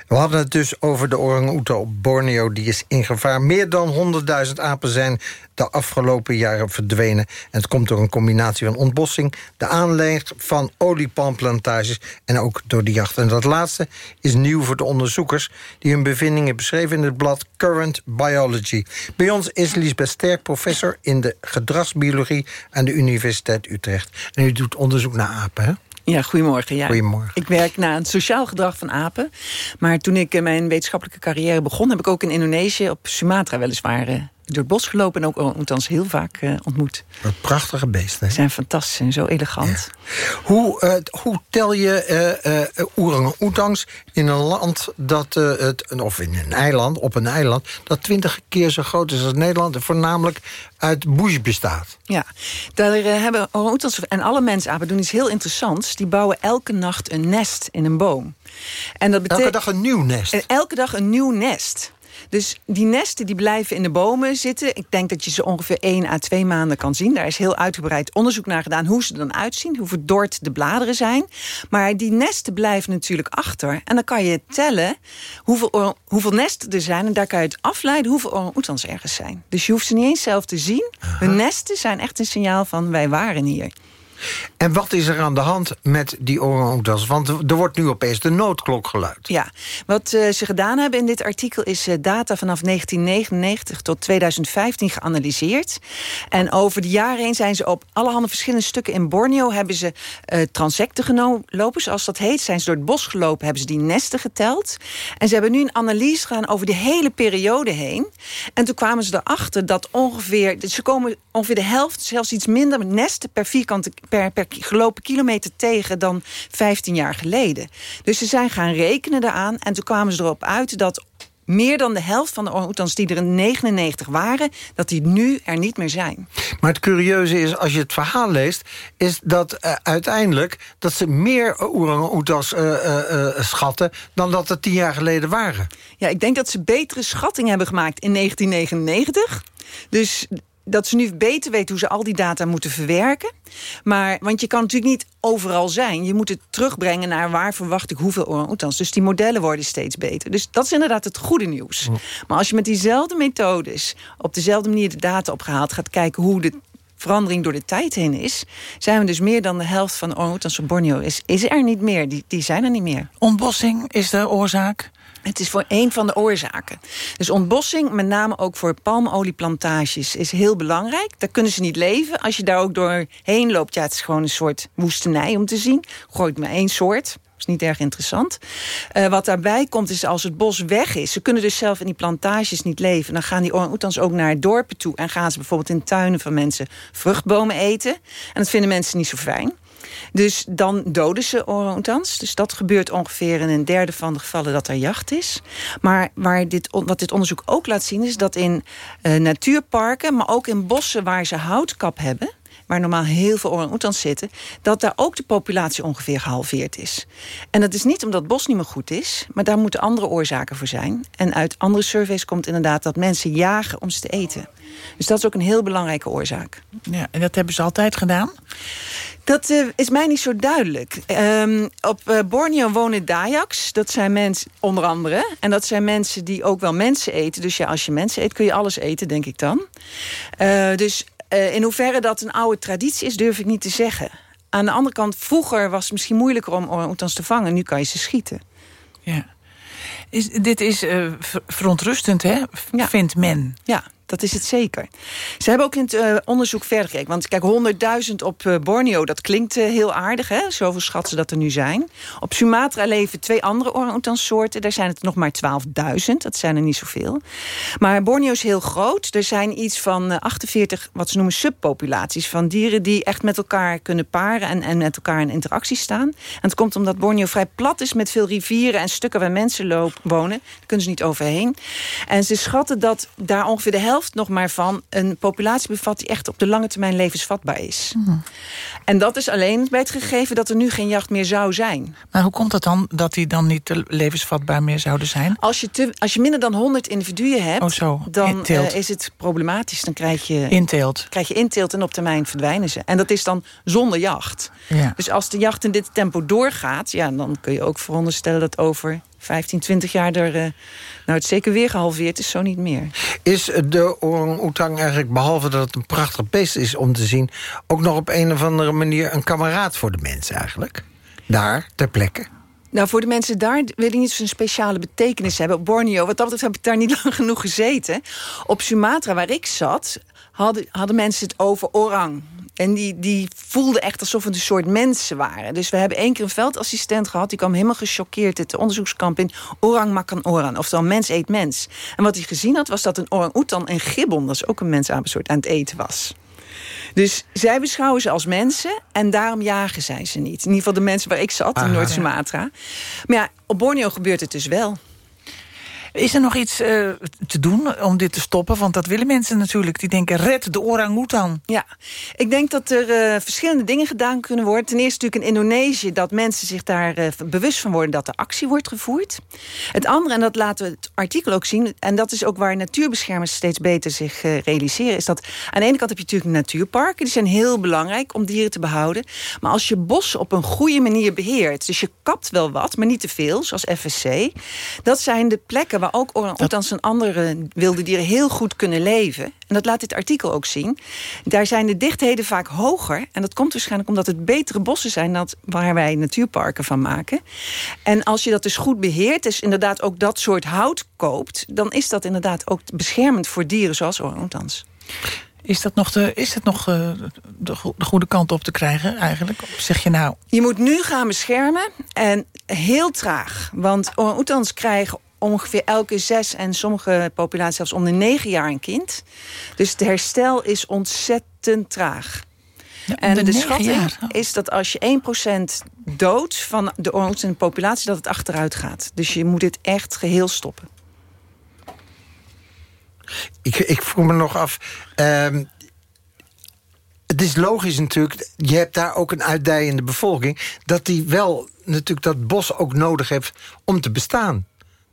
We hadden het dus over de orang-oetan op Borneo. Die is in gevaar. Meer dan 100.000 apen zijn de afgelopen jaren verdwenen. En het komt door een combinatie van ontbossing... de aanleg van oliepalmplantages en ook door de jacht. En dat laatste is nieuw voor de onderzoekers... die hun bevindingen beschreven in het blad Current Biology. Bij ons is Liesbeth Sterk, professor in de gedragsbiologie... aan de Universiteit Utrecht. En u doet onderzoek naar apen, hè? Ja, goedemorgen. Ja. Goedemorgen. Ik werk naar het sociaal gedrag van apen. Maar toen ik mijn wetenschappelijke carrière begon... heb ik ook in Indonesië, op Sumatra weliswaar... door het bos gelopen en ook althans heel vaak uh, ontmoet. Wat prachtige beesten. Ze zijn fantastisch en zo elegant. Ja. Hoe, uh, hoe tel je uh, orang-oetangs in een land dat... het, of in een eiland, op een eiland... dat twintig keer zo groot is als Nederland... en voornamelijk uit bush bestaat? Ja, daar hebben orang-oetans en alle mensapen doen iets heel interessants. Die bouwen elke nacht een nest in een boom. En dat betekent, elke dag een nieuw nest? Elke dag een nieuw nest. Dus die nesten die blijven in de bomen zitten. Ik denk dat je ze ongeveer 1 à 2 maanden kan zien. Daar is heel uitgebreid onderzoek naar gedaan hoe ze er dan uitzien. Hoe verdord de bladeren zijn. Maar die nesten blijven natuurlijk achter. En dan kan je tellen hoeveel, hoeveel nesten er zijn. En daar kan je het afleiden hoeveel orang-oetans ergens zijn. Dus je hoeft ze niet eens zelf te zien. Hun nesten zijn echt een signaal van wij waren hier. En wat is er aan de hand met die orang-oetans? Want er wordt nu opeens de noodklok geluid. Ja, wat uh, ze gedaan hebben in dit artikel... is uh, data vanaf 1999 tot 2015 geanalyseerd. En over de jaren heen zijn ze op allerhande verschillende stukken... in Borneo hebben ze uh, transecten gelopen, zoals dat heet. Zijn ze door het bos gelopen, hebben ze die nesten geteld. En ze hebben nu een analyse gedaan over de hele periode heen. En toen kwamen ze erachter dat ongeveer... ze komen ongeveer de helft, zelfs iets minder nesten per vierkante per, per gelopen kilometer tegen dan 15 jaar geleden. Dus ze zijn gaan rekenen daaraan en toen kwamen ze erop uit dat meer dan de helft van de orang die er in 99 waren... dat die nu er niet meer zijn. Maar het curieuze is, als je het verhaal leest... is dat uh, uiteindelijk dat ze meer orang-oetans uh, uh, schatten... dan dat er tien jaar geleden waren. Ja, ik denk dat ze betere schatting hebben gemaakt in 1999. Dus dat ze nu beter weten hoe ze al die data moeten verwerken. Maar, want je kan natuurlijk niet overal zijn. Je moet het terugbrengen naar waar verwacht ik hoeveel orang-oetans. Dus die modellen worden steeds beter. Dus dat is inderdaad het goede nieuws. Maar als je met diezelfde methodes... op dezelfde manier de data opgehaald gaat kijken... hoe de verandering door de tijd heen is... zijn we dus meer dan de helft van de orang-oetans op Borneo is, is er niet meer. Die, die zijn er niet meer. Ontbossing is de oorzaak? Het is voor een van de oorzaken. Dus ontbossing, met name ook voor palmolieplantages, is heel belangrijk. Daar kunnen ze niet leven. Als je daar ook doorheen loopt, ja, het is gewoon een soort woestenij om te zien. Gooit maar één soort. Is niet erg interessant. Uh, wat daarbij komt is als het bos weg is. Ze kunnen dus zelf in die plantages niet leven. Dan gaan die orang-oetans ook naar dorpen toe. En gaan ze bijvoorbeeld in tuinen van mensen vruchtbomen eten. En dat vinden mensen niet zo fijn. Dus dan doden ze orang-oetans. Dus dat gebeurt ongeveer in een derde van de gevallen dat er jacht is. Maar waar dit, wat dit onderzoek ook laat zien... is dat in uh, natuurparken, maar ook in bossen waar ze houtkap hebben waar normaal heel veel orang-oetans zitten... dat daar ook de populatie ongeveer gehalveerd is. En dat is niet omdat bos niet meer goed is... maar daar moeten andere oorzaken voor zijn. En uit andere surveys komt inderdaad dat mensen jagen om ze te eten. Dus dat is ook een heel belangrijke oorzaak. Ja, en dat hebben ze altijd gedaan? Dat uh, is mij niet zo duidelijk. Um, op uh, Borneo wonen Dayaks. Dat zijn mensen, onder andere. En dat zijn mensen die ook wel mensen eten. Dus ja, als je mensen eet, kun je alles eten, denk ik dan. Uh, dus in hoeverre dat een oude traditie is, durf ik niet te zeggen. Aan de andere kant, vroeger was het misschien moeilijker om orang te vangen. Nu kan je ze schieten. Ja. Is, dit is verontrustend, hè? Ja. vindt men. Ja, dat is het zeker. Ze hebben ook in het uh, onderzoek verder gekeken. Want kijk, 100.000 op uh, Borneo, dat klinkt uh, heel aardig. Hè? Zoveel schatsen dat er nu zijn. Op Sumatra leven twee andere orang-oetansoorten. Daar zijn het nog maar 12.000. Dat zijn er niet zoveel. Maar Borneo is heel groot. Er zijn iets van 48, wat ze noemen subpopulaties... van dieren die echt met elkaar kunnen paren... en, en met elkaar in interactie staan. En het komt omdat Borneo vrij plat is... met veel rivieren en stukken waar mensen wonen. Daar kunnen ze niet overheen. En ze schatten dat daar ongeveer de helft nog maar van een populatie bevat... die echt op de lange termijn levensvatbaar is. Mhm. En dat is alleen bij het gegeven dat er nu geen jacht meer zou zijn. Maar hoe komt het dan dat die dan niet levensvatbaar meer zouden zijn? Als je, te, als je minder dan 100 individuen hebt... Oh zo, dan uh, is het problematisch. Dan krijg je inteelt. Krijg je inteelt en op termijn verdwijnen ze. En dat is dan zonder jacht. Ja. Dus als de jacht in dit tempo doorgaat... Ja, dan kun je ook veronderstellen dat over 15, 20 jaar er... Uh, nou, het zeker weer gehalveerd is, zo niet meer. Is de orang-oetang eigenlijk, behalve dat het een prachtig beest is om te zien... ook nog op een of andere manier een kameraad voor de mensen eigenlijk? Daar, ter plekke? Nou, voor de mensen daar wil ik niet zo'n speciale betekenis hebben. Op Borneo, wat dat betreft heb ik daar niet lang genoeg gezeten. Op Sumatra, waar ik zat, hadden, hadden mensen het over orang. En die, die voelden echt alsof het een soort mensen waren. Dus we hebben één keer een veldassistent gehad... die kwam helemaal gechoqueerd het onderzoekskamp in... orang makan orang, oftewel mens eet mens. En wat hij gezien had, was dat een orang-oetan en gibbon... dat is ook een mensapensoort, aan het eten was. Dus zij beschouwen ze als mensen en daarom jagen zij ze niet. In ieder geval de mensen waar ik zat, in Noord-Sumatra. Maar ja, op Borneo gebeurt het dus wel. Is er nog iets uh, te doen om dit te stoppen? Want dat willen mensen natuurlijk. Die denken, red de orang-oetan. Ja, ik denk dat er uh, verschillende dingen gedaan kunnen worden. Ten eerste natuurlijk in Indonesië... dat mensen zich daar uh, bewust van worden dat er actie wordt gevoerd. Het andere, en dat laten we het artikel ook zien... en dat is ook waar natuurbeschermers steeds beter zich realiseren... is dat aan de ene kant heb je natuurlijk natuurparken. Die zijn heel belangrijk om dieren te behouden. Maar als je bos op een goede manier beheert... dus je kapt wel wat, maar niet te veel, zoals FSC... dat zijn de plekken waar ook orang-oetans en andere wilde dieren heel goed kunnen leven... en dat laat dit artikel ook zien... daar zijn de dichtheden vaak hoger. En dat komt waarschijnlijk omdat het betere bossen zijn... dan waar wij natuurparken van maken. En als je dat dus goed beheert, dus inderdaad ook dat soort hout koopt... dan is dat inderdaad ook beschermend voor dieren zoals orang-oetans. Is dat nog, de, is het nog uh, de, de, goede kant op te krijgen eigenlijk? Of zeg je nou... Je moet nu gaan beschermen en heel traag. Want orang-oetans krijgen ongeveer elke zes... en sommige populaties zelfs om de negen jaar een kind. Dus het herstel is ontzettend traag. Ja, en de, de schatting jaar. is dat als je 1% doodt van de orang populatie... dat het achteruit gaat. Dus je moet dit echt geheel stoppen. Ik, ik vroeg me nog af... Um, het is logisch natuurlijk, je hebt daar ook een uitdijende bevolking... dat die wel natuurlijk dat bos ook nodig heeft om te bestaan.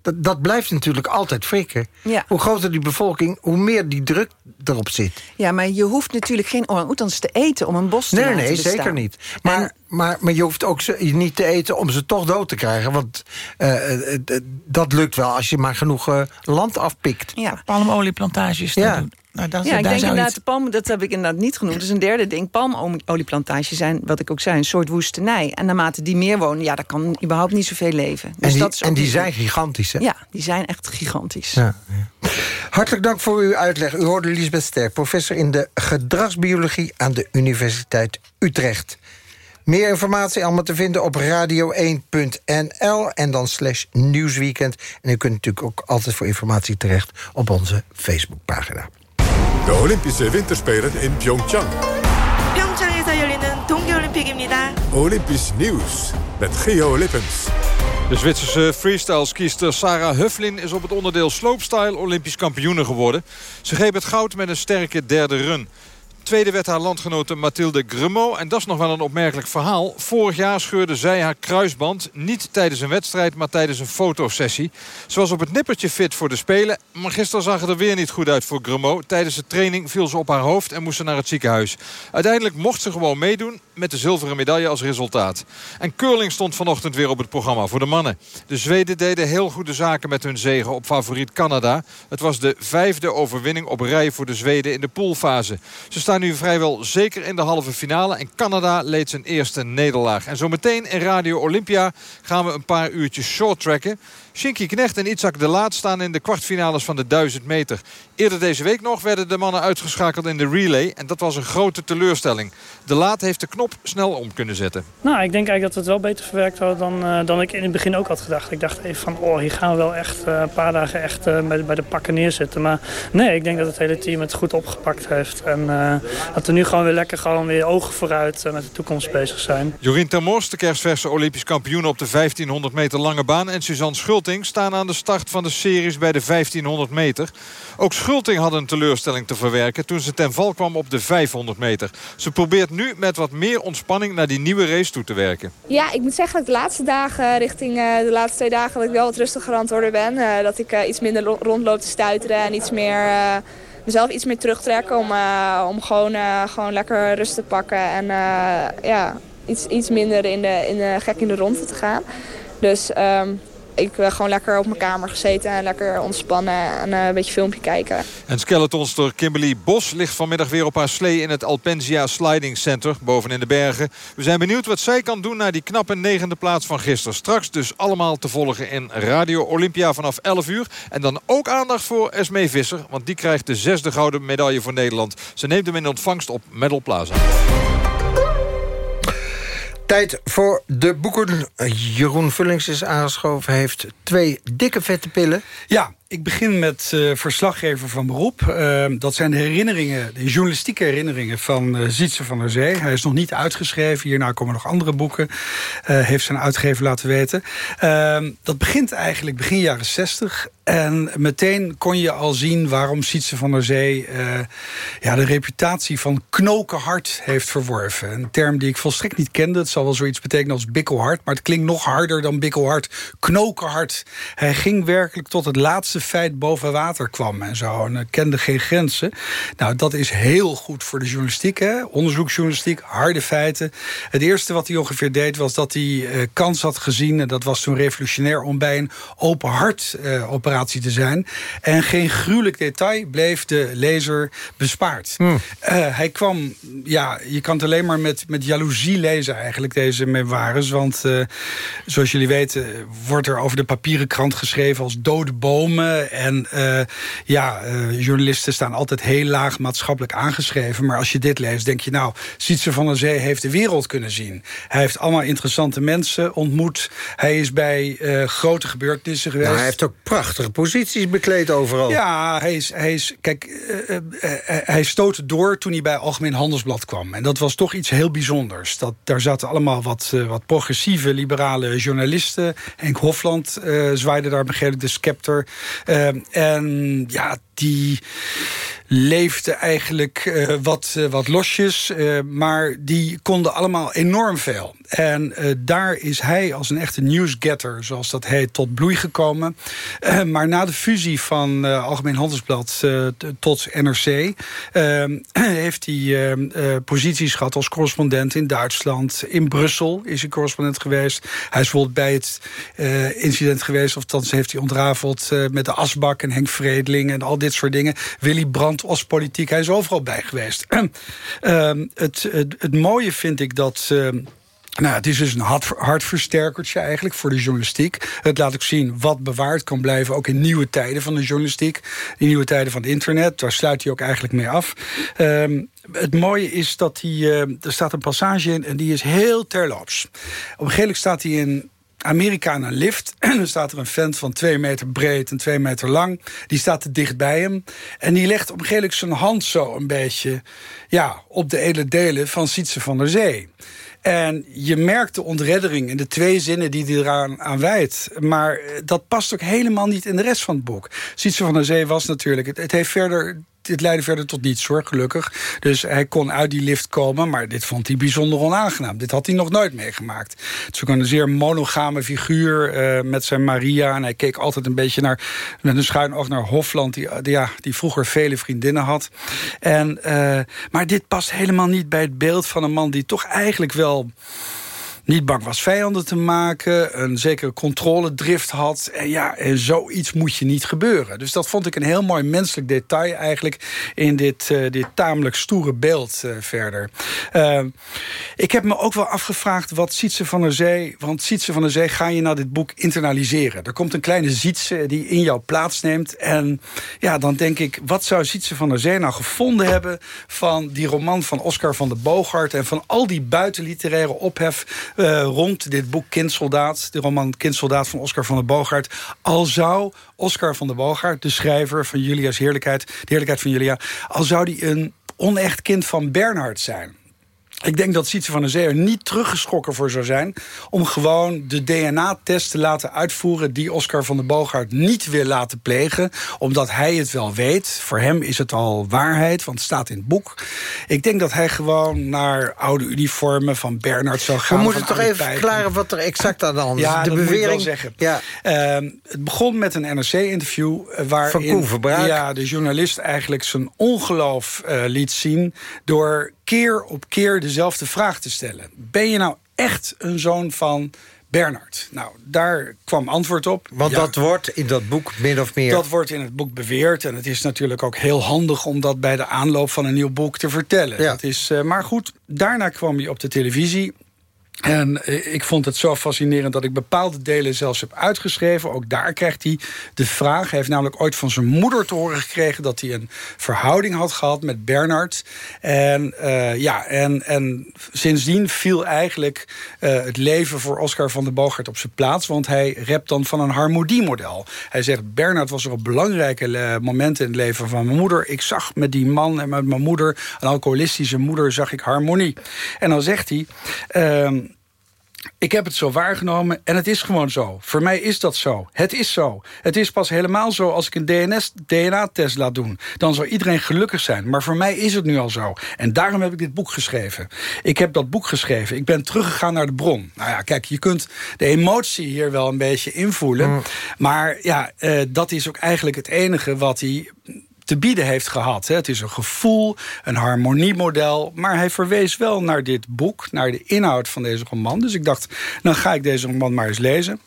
Dat, dat blijft natuurlijk altijd frikken. Ja. Hoe groter die bevolking, hoe meer die druk erop zit. Ja, maar je hoeft natuurlijk geen orang-oetans te eten om een bos te nee, laten Nee, bestaan. zeker niet. Maar, en... maar, maar je hoeft ook ze niet te eten om ze toch dood te krijgen. Want uh, uh, dat lukt wel als je maar genoeg uh, land afpikt. Ja. Palmolieplantages te ja. doen. Nou, dat, ja, ik denk inderdaad, iets... de palm, dat heb ik inderdaad niet genoemd. Dus een derde ding, palmolieplantages zijn, wat ik ook zei, een soort woestenij. En naarmate die meer wonen, ja, daar kan überhaupt niet zoveel leven. Dus en die, dat is en die zijn gigantisch, hè? Ja, die zijn echt gigantisch. Ja, ja. Hartelijk dank voor uw uitleg. U hoorde Lisbeth Sterk, professor in de gedragsbiologie... aan de Universiteit Utrecht. Meer informatie allemaal te vinden op radio1.nl en dan slash nieuwsweekend. En u kunt natuurlijk ook altijd voor informatie terecht op onze Facebookpagina. De Olympische Winterspelen in Pyeongchang. Pyeongchang에서 열리는 동계올림픽입니다. Olympisch nieuws met Geo Lippens. De Zwitserse freestyle-skiester Sarah Hufflin is op het onderdeel slopestyle Olympisch kampioene geworden. Ze greep het goud met een sterke derde run. Tweede werd haar landgenote Mathilde Grumeau. En dat is nog wel een opmerkelijk verhaal. Vorig jaar scheurde zij haar kruisband. Niet tijdens een wedstrijd, maar tijdens een fotosessie. Ze was op het nippertje fit voor de Spelen. Maar gisteren zag het er weer niet goed uit voor Grumeau. Tijdens de training viel ze op haar hoofd en moest ze naar het ziekenhuis. Uiteindelijk mocht ze gewoon meedoen met de zilveren medaille als resultaat. En curling stond vanochtend weer op het programma voor de mannen. De Zweden deden heel goede zaken met hun zegen op favoriet Canada. Het was de vijfde overwinning op rij voor de Zweden in de poolfase. Ze staan nu vrijwel zeker in de halve finale. En Canada leed zijn eerste nederlaag. En zometeen in Radio Olympia gaan we een paar uurtjes shorttracken. Shinky Knecht en Itzak de Laat staan in de kwartfinales van de 1000 meter. Eerder deze week nog werden de mannen uitgeschakeld in de relay. En dat was een grote teleurstelling. De Laat heeft de knop snel om kunnen zetten. Nou, ik denk eigenlijk dat het wel beter verwerkt wordt dan, uh, dan ik in het begin ook had gedacht. Ik dacht even van, oh, hier gaan we wel echt uh, een paar dagen echt uh, bij, bij, de pakken neerzitten. Maar nee, ik denk dat het hele team het goed opgepakt heeft. En dat we nu gewoon weer lekker gewoon weer ogen vooruit met de toekomst bezig zijn. Jorien Termors, de kerstverse Olympisch kampioen op de 1500 meter lange baan. En Suzanne Staan aan de start van de series bij de 1500 meter. Ook Schulting had een teleurstelling te verwerken toen ze ten val kwam op de 500 meter. Ze probeert nu met wat meer ontspanning naar die nieuwe race toe te werken. Ja, ik moet zeggen dat de laatste dagen, richting uh, de laatste twee dagen, dat ik wel wat rustiger aan het worden ben. Uh, dat ik iets minder rondloop te stuiteren en iets meer mezelf iets meer terugtrekken om, om gewoon, gewoon lekker rust te pakken en ja, iets, iets minder in de, in de, gek in de ronde te gaan. Dus um, ik ben gewoon lekker op mijn kamer gezeten en lekker ontspannen en een beetje filmpje kijken. En skeletonster Kimberly Bos ligt vanmiddag weer op haar slee in het Alpenzia Sliding Center boven in de bergen. We zijn benieuwd wat zij kan doen naar die knappe negende plaats van gisteren. Straks dus allemaal te volgen in Radio Olympia vanaf 11 uur. En dan ook aandacht voor Esmee Visser, want die krijgt de zesde gouden medaille voor Nederland. Ze neemt hem in ontvangst op Medal Plaza. Tijd voor de boeken. Jeroen Vullings is aangeschoven. heeft twee dikke vette pillen. Ja, ik begin met uh, verslaggever van beroep. Uh, dat zijn de herinneringen, de journalistieke herinneringen van uh, Zietse van der Zee. Hij is nog niet uitgeschreven. Hierna komen nog andere boeken. heeft zijn uitgever laten weten. Ehm, dat begint eigenlijk begin jaren 60. En meteen kon je al zien waarom Sietse van der Zee... ja, de reputatie van knokenhard heeft verworven. Een term die ik volstrekt niet kende. Het zal wel zoiets betekenen als bikkelhard. Maar het klinkt nog harder dan bikkelhard. Knokenhard. Hij ging werkelijk tot het laatste feit boven water kwam en zo. En kende geen grenzen. Nou, dat is heel goed voor de journalistiek. Hè? Onderzoeksjournalistiek, harde feiten. Het eerste wat hij ongeveer deed was dat hij kans had gezien... en dat was toen revolutionair om bij een open hart operatie te zijn. En geen gruwelijk detail bleef de lezer bespaard. Hmm. hij kwam, ja, je kan het alleen maar met, met jaloezie lezen eigenlijk, deze memoires. Want zoals jullie weten wordt er over de papieren krant geschreven als dode bomen. En uh, ja, uh, journalisten staan altijd heel laag maatschappelijk aangeschreven. Maar als je dit leest, denk je nou, Sietse van der Zee heeft de wereld kunnen zien. Hij heeft allemaal interessante mensen ontmoet. Hij is bij uh, grote gebeurtenissen geweest. Nou, hij heeft ook prachtige posities bekleed overal. Ja, hij is, hij is kijk, hij stootte door toen hij bij Algemeen Handelsblad kwam. En dat was toch iets heel bijzonders. Dat, daar zaten allemaal wat, wat progressieve, liberale journalisten. Henk Hofland zwaaide daar begrijpelijk de scepter. Uh, en ja, die leefde eigenlijk uh, wat, uh, wat losjes. Uh, maar die konden allemaal enorm veel. En daar is hij als een echte newsgetter, zoals dat heet, tot bloei gekomen. maar na de fusie van Algemeen Handelsblad tot NRC... heeft hij posities gehad als correspondent in Duitsland. In Brussel is hij correspondent geweest. Hij is bijvoorbeeld bij het incident geweest... of althans heeft hij ontrafeld met de asbak en Henk Vredeling... en al dit soort dingen. Willy Brandt als politiek, hij is overal bij geweest. uh, het, het, het, mooie vind ik dat... Uh, nou, het is dus een hart, hartversterkertje eigenlijk voor de journalistiek. Het laat ook zien wat bewaard kan blijven... ook in nieuwe tijden van de journalistiek. In nieuwe tijden van het internet. Daar sluit hij ook eigenlijk mee af. Um, het mooie is dat hij... Er staat een passage in en die is heel terloops. Op een gegeven moment staat hij in Amerika in een lift. En dan staat er een vent van twee meter breed en twee meter lang. Die staat te dicht bij hem. En die legt op een zijn hand zo een beetje... Ja, op de edele delen van Sietse van der Zee. En je merkt de ontreddering in de twee zinnen die hij eraan aan wijdt. Maar dat past ook helemaal niet in de rest van het boek. Sietse van der Zee was natuurlijk... Het, het heeft verder dit leidde verder tot niets hoor, gelukkig. Dus hij kon uit die lift komen, maar dit vond hij bijzonder onaangenaam. Dit had hij nog nooit meegemaakt. Het is ook een zeer monogame figuur uh, met zijn Maria. En hij keek altijd een beetje naar, met een schuin oog naar Hofland... die, ja, die vroeger vele vriendinnen had. En, uh, maar dit past helemaal niet bij het beeld van een man... die toch eigenlijk wel niet bang was vijanden te maken, een zekere controledrift had. En ja, en zoiets moet je niet gebeuren. Dus dat vond ik een heel mooi menselijk detail eigenlijk in dit, uh, dit tamelijk stoere beeld uh, verder. Uh, ik heb me ook wel afgevraagd wat Sietse van der Zee... want Sietse van der Zee ga je naar dit boek internaliseren. Er komt een kleine Sietse die in jou plaatsneemt. En ja, dan denk ik, wat zou Sietse van der Zee nou gevonden hebben... van die roman van Oscar van de Boogaard... en van al die buitenliteraire ophef uh, rond dit boek Kindsoldaat. De roman Kindsoldaat van Oscar van der Boogaard. Al zou Oscar van der Boogaard, de schrijver van Julia's Heerlijkheid... de Heerlijkheid van Julia... al zou die een onecht kind van Bernhard zijn... Ik denk dat Sietse van der Zee er niet teruggeschrokken voor zou zijn... om gewoon de DNA-test te laten uitvoeren... die Oscar van der Boogaard niet wil laten plegen... omdat hij het wel weet. Voor hem is het al waarheid, want het staat in het boek. Ik denk dat hij gewoon naar oude uniformen van Bernard zou gaan. We moeten toch even verklaren wat er exact aan de hand is. Ja, de dat bewering... moet ik wel zeggen. Ja. Uh, het begon met een NRC-interview... Eh, waar van Koen Verbraak. Ja, de journalist eigenlijk zijn ongeloof uh, liet zien... door keer op keer dezelfde vraag te stellen. Ben je nou echt een zoon van Bernard? Nou, daar kwam antwoord op. Want dat wordt in dat boek min of meer... Dat wordt in het boek beweerd. En het is natuurlijk ook heel handig om dat bij de aanloop van een nieuw boek te vertellen. Ja. Dat is, uh, maar goed, daarna kwam hij op de televisie. En ik vond het zo fascinerend dat ik bepaalde delen zelfs heb uitgeschreven. Ook daar krijgt hij de vraag. Hij heeft namelijk ooit van zijn moeder te horen gekregen... dat hij een verhouding had gehad met Bernard. En, uh, ja, en, en sindsdien viel eigenlijk uh, het leven voor Oscar van der Boogaard op zijn plaats. Want hij rept dan van een harmoniemodel. Hij zegt, Bernard was er op belangrijke momenten in het leven van mijn moeder. Ik zag met die man en met mijn moeder, een alcoholistische moeder, zag ik harmonie. En dan zegt hij... Uh, ik heb het zo waargenomen en het is gewoon zo. Voor mij is dat zo. Het is zo. Het is pas helemaal zo als ik een DNA-test laat doen. Dan zou iedereen gelukkig zijn. Maar voor mij is het nu al zo. En daarom heb ik dit boek geschreven. Ik heb dat boek geschreven. Ik ben teruggegaan naar de bron. Nou ja, kijk, je kunt de emotie hier wel een beetje invoelen. Mm. Maar ja, uh, dat is ook eigenlijk het enige wat hij te bieden heeft gehad. Het is een gevoel, een harmoniemodel. Maar hij verwees wel naar dit boek, naar de inhoud van deze roman. Dus ik dacht, dan ga ik deze roman maar eens lezen.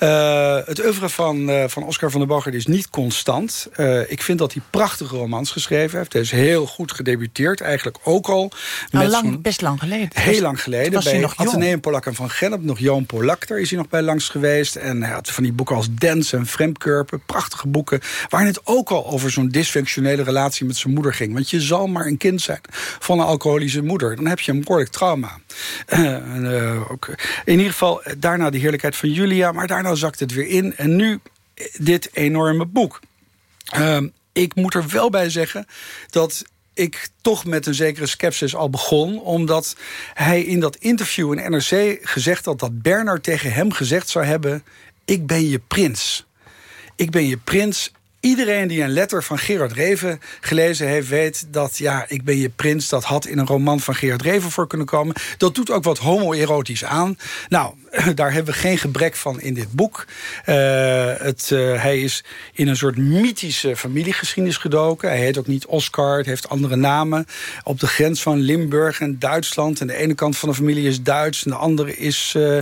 Uh, het oeuvre van, uh, van Oscar van der Bogert is niet constant. Uh, ik vind dat hij prachtige romans geschreven heeft. Hij is heel goed gedebuteerd, eigenlijk ook al. Nou, lang, best lang geleden. Heel lang geleden. Was bij nog Atheneum Polak en Van Gennep. Nog Johan Polak, daar is hij nog bij langs geweest. En hij had van die boeken als Dance en Fremdkurpen. Prachtige boeken. Waarin het ook al over zo'n dysfunctie dysfunctionele relatie met zijn moeder ging. Want je zal maar een kind zijn van een alcoholische moeder. Dan heb je een behoorlijk trauma. Uh, in ieder geval daarna de heerlijkheid van Julia. Maar daarna zakt het weer in. En nu dit enorme boek. Uh, ik moet er wel bij zeggen dat ik toch met een zekere skepsis al begon. Omdat hij in dat interview in NRC gezegd had... dat Bernard tegen hem gezegd zou hebben... ik ben je prins. Ik ben je prins Iedereen die een letter van Gerard Reven gelezen heeft... weet dat ja, Ik ben je prins, dat had in een roman van Gerard Reven voor kunnen komen. Dat doet ook wat homoerotisch aan. Nou, daar hebben we geen gebrek van in dit boek. Uh, het, uh, hij is in een soort mythische familiegeschiedenis gedoken. Hij heet ook niet Oscar, het heeft andere namen. Op de grens van Limburg en Duitsland. En de ene kant van de familie is Duits... en de andere is, uh,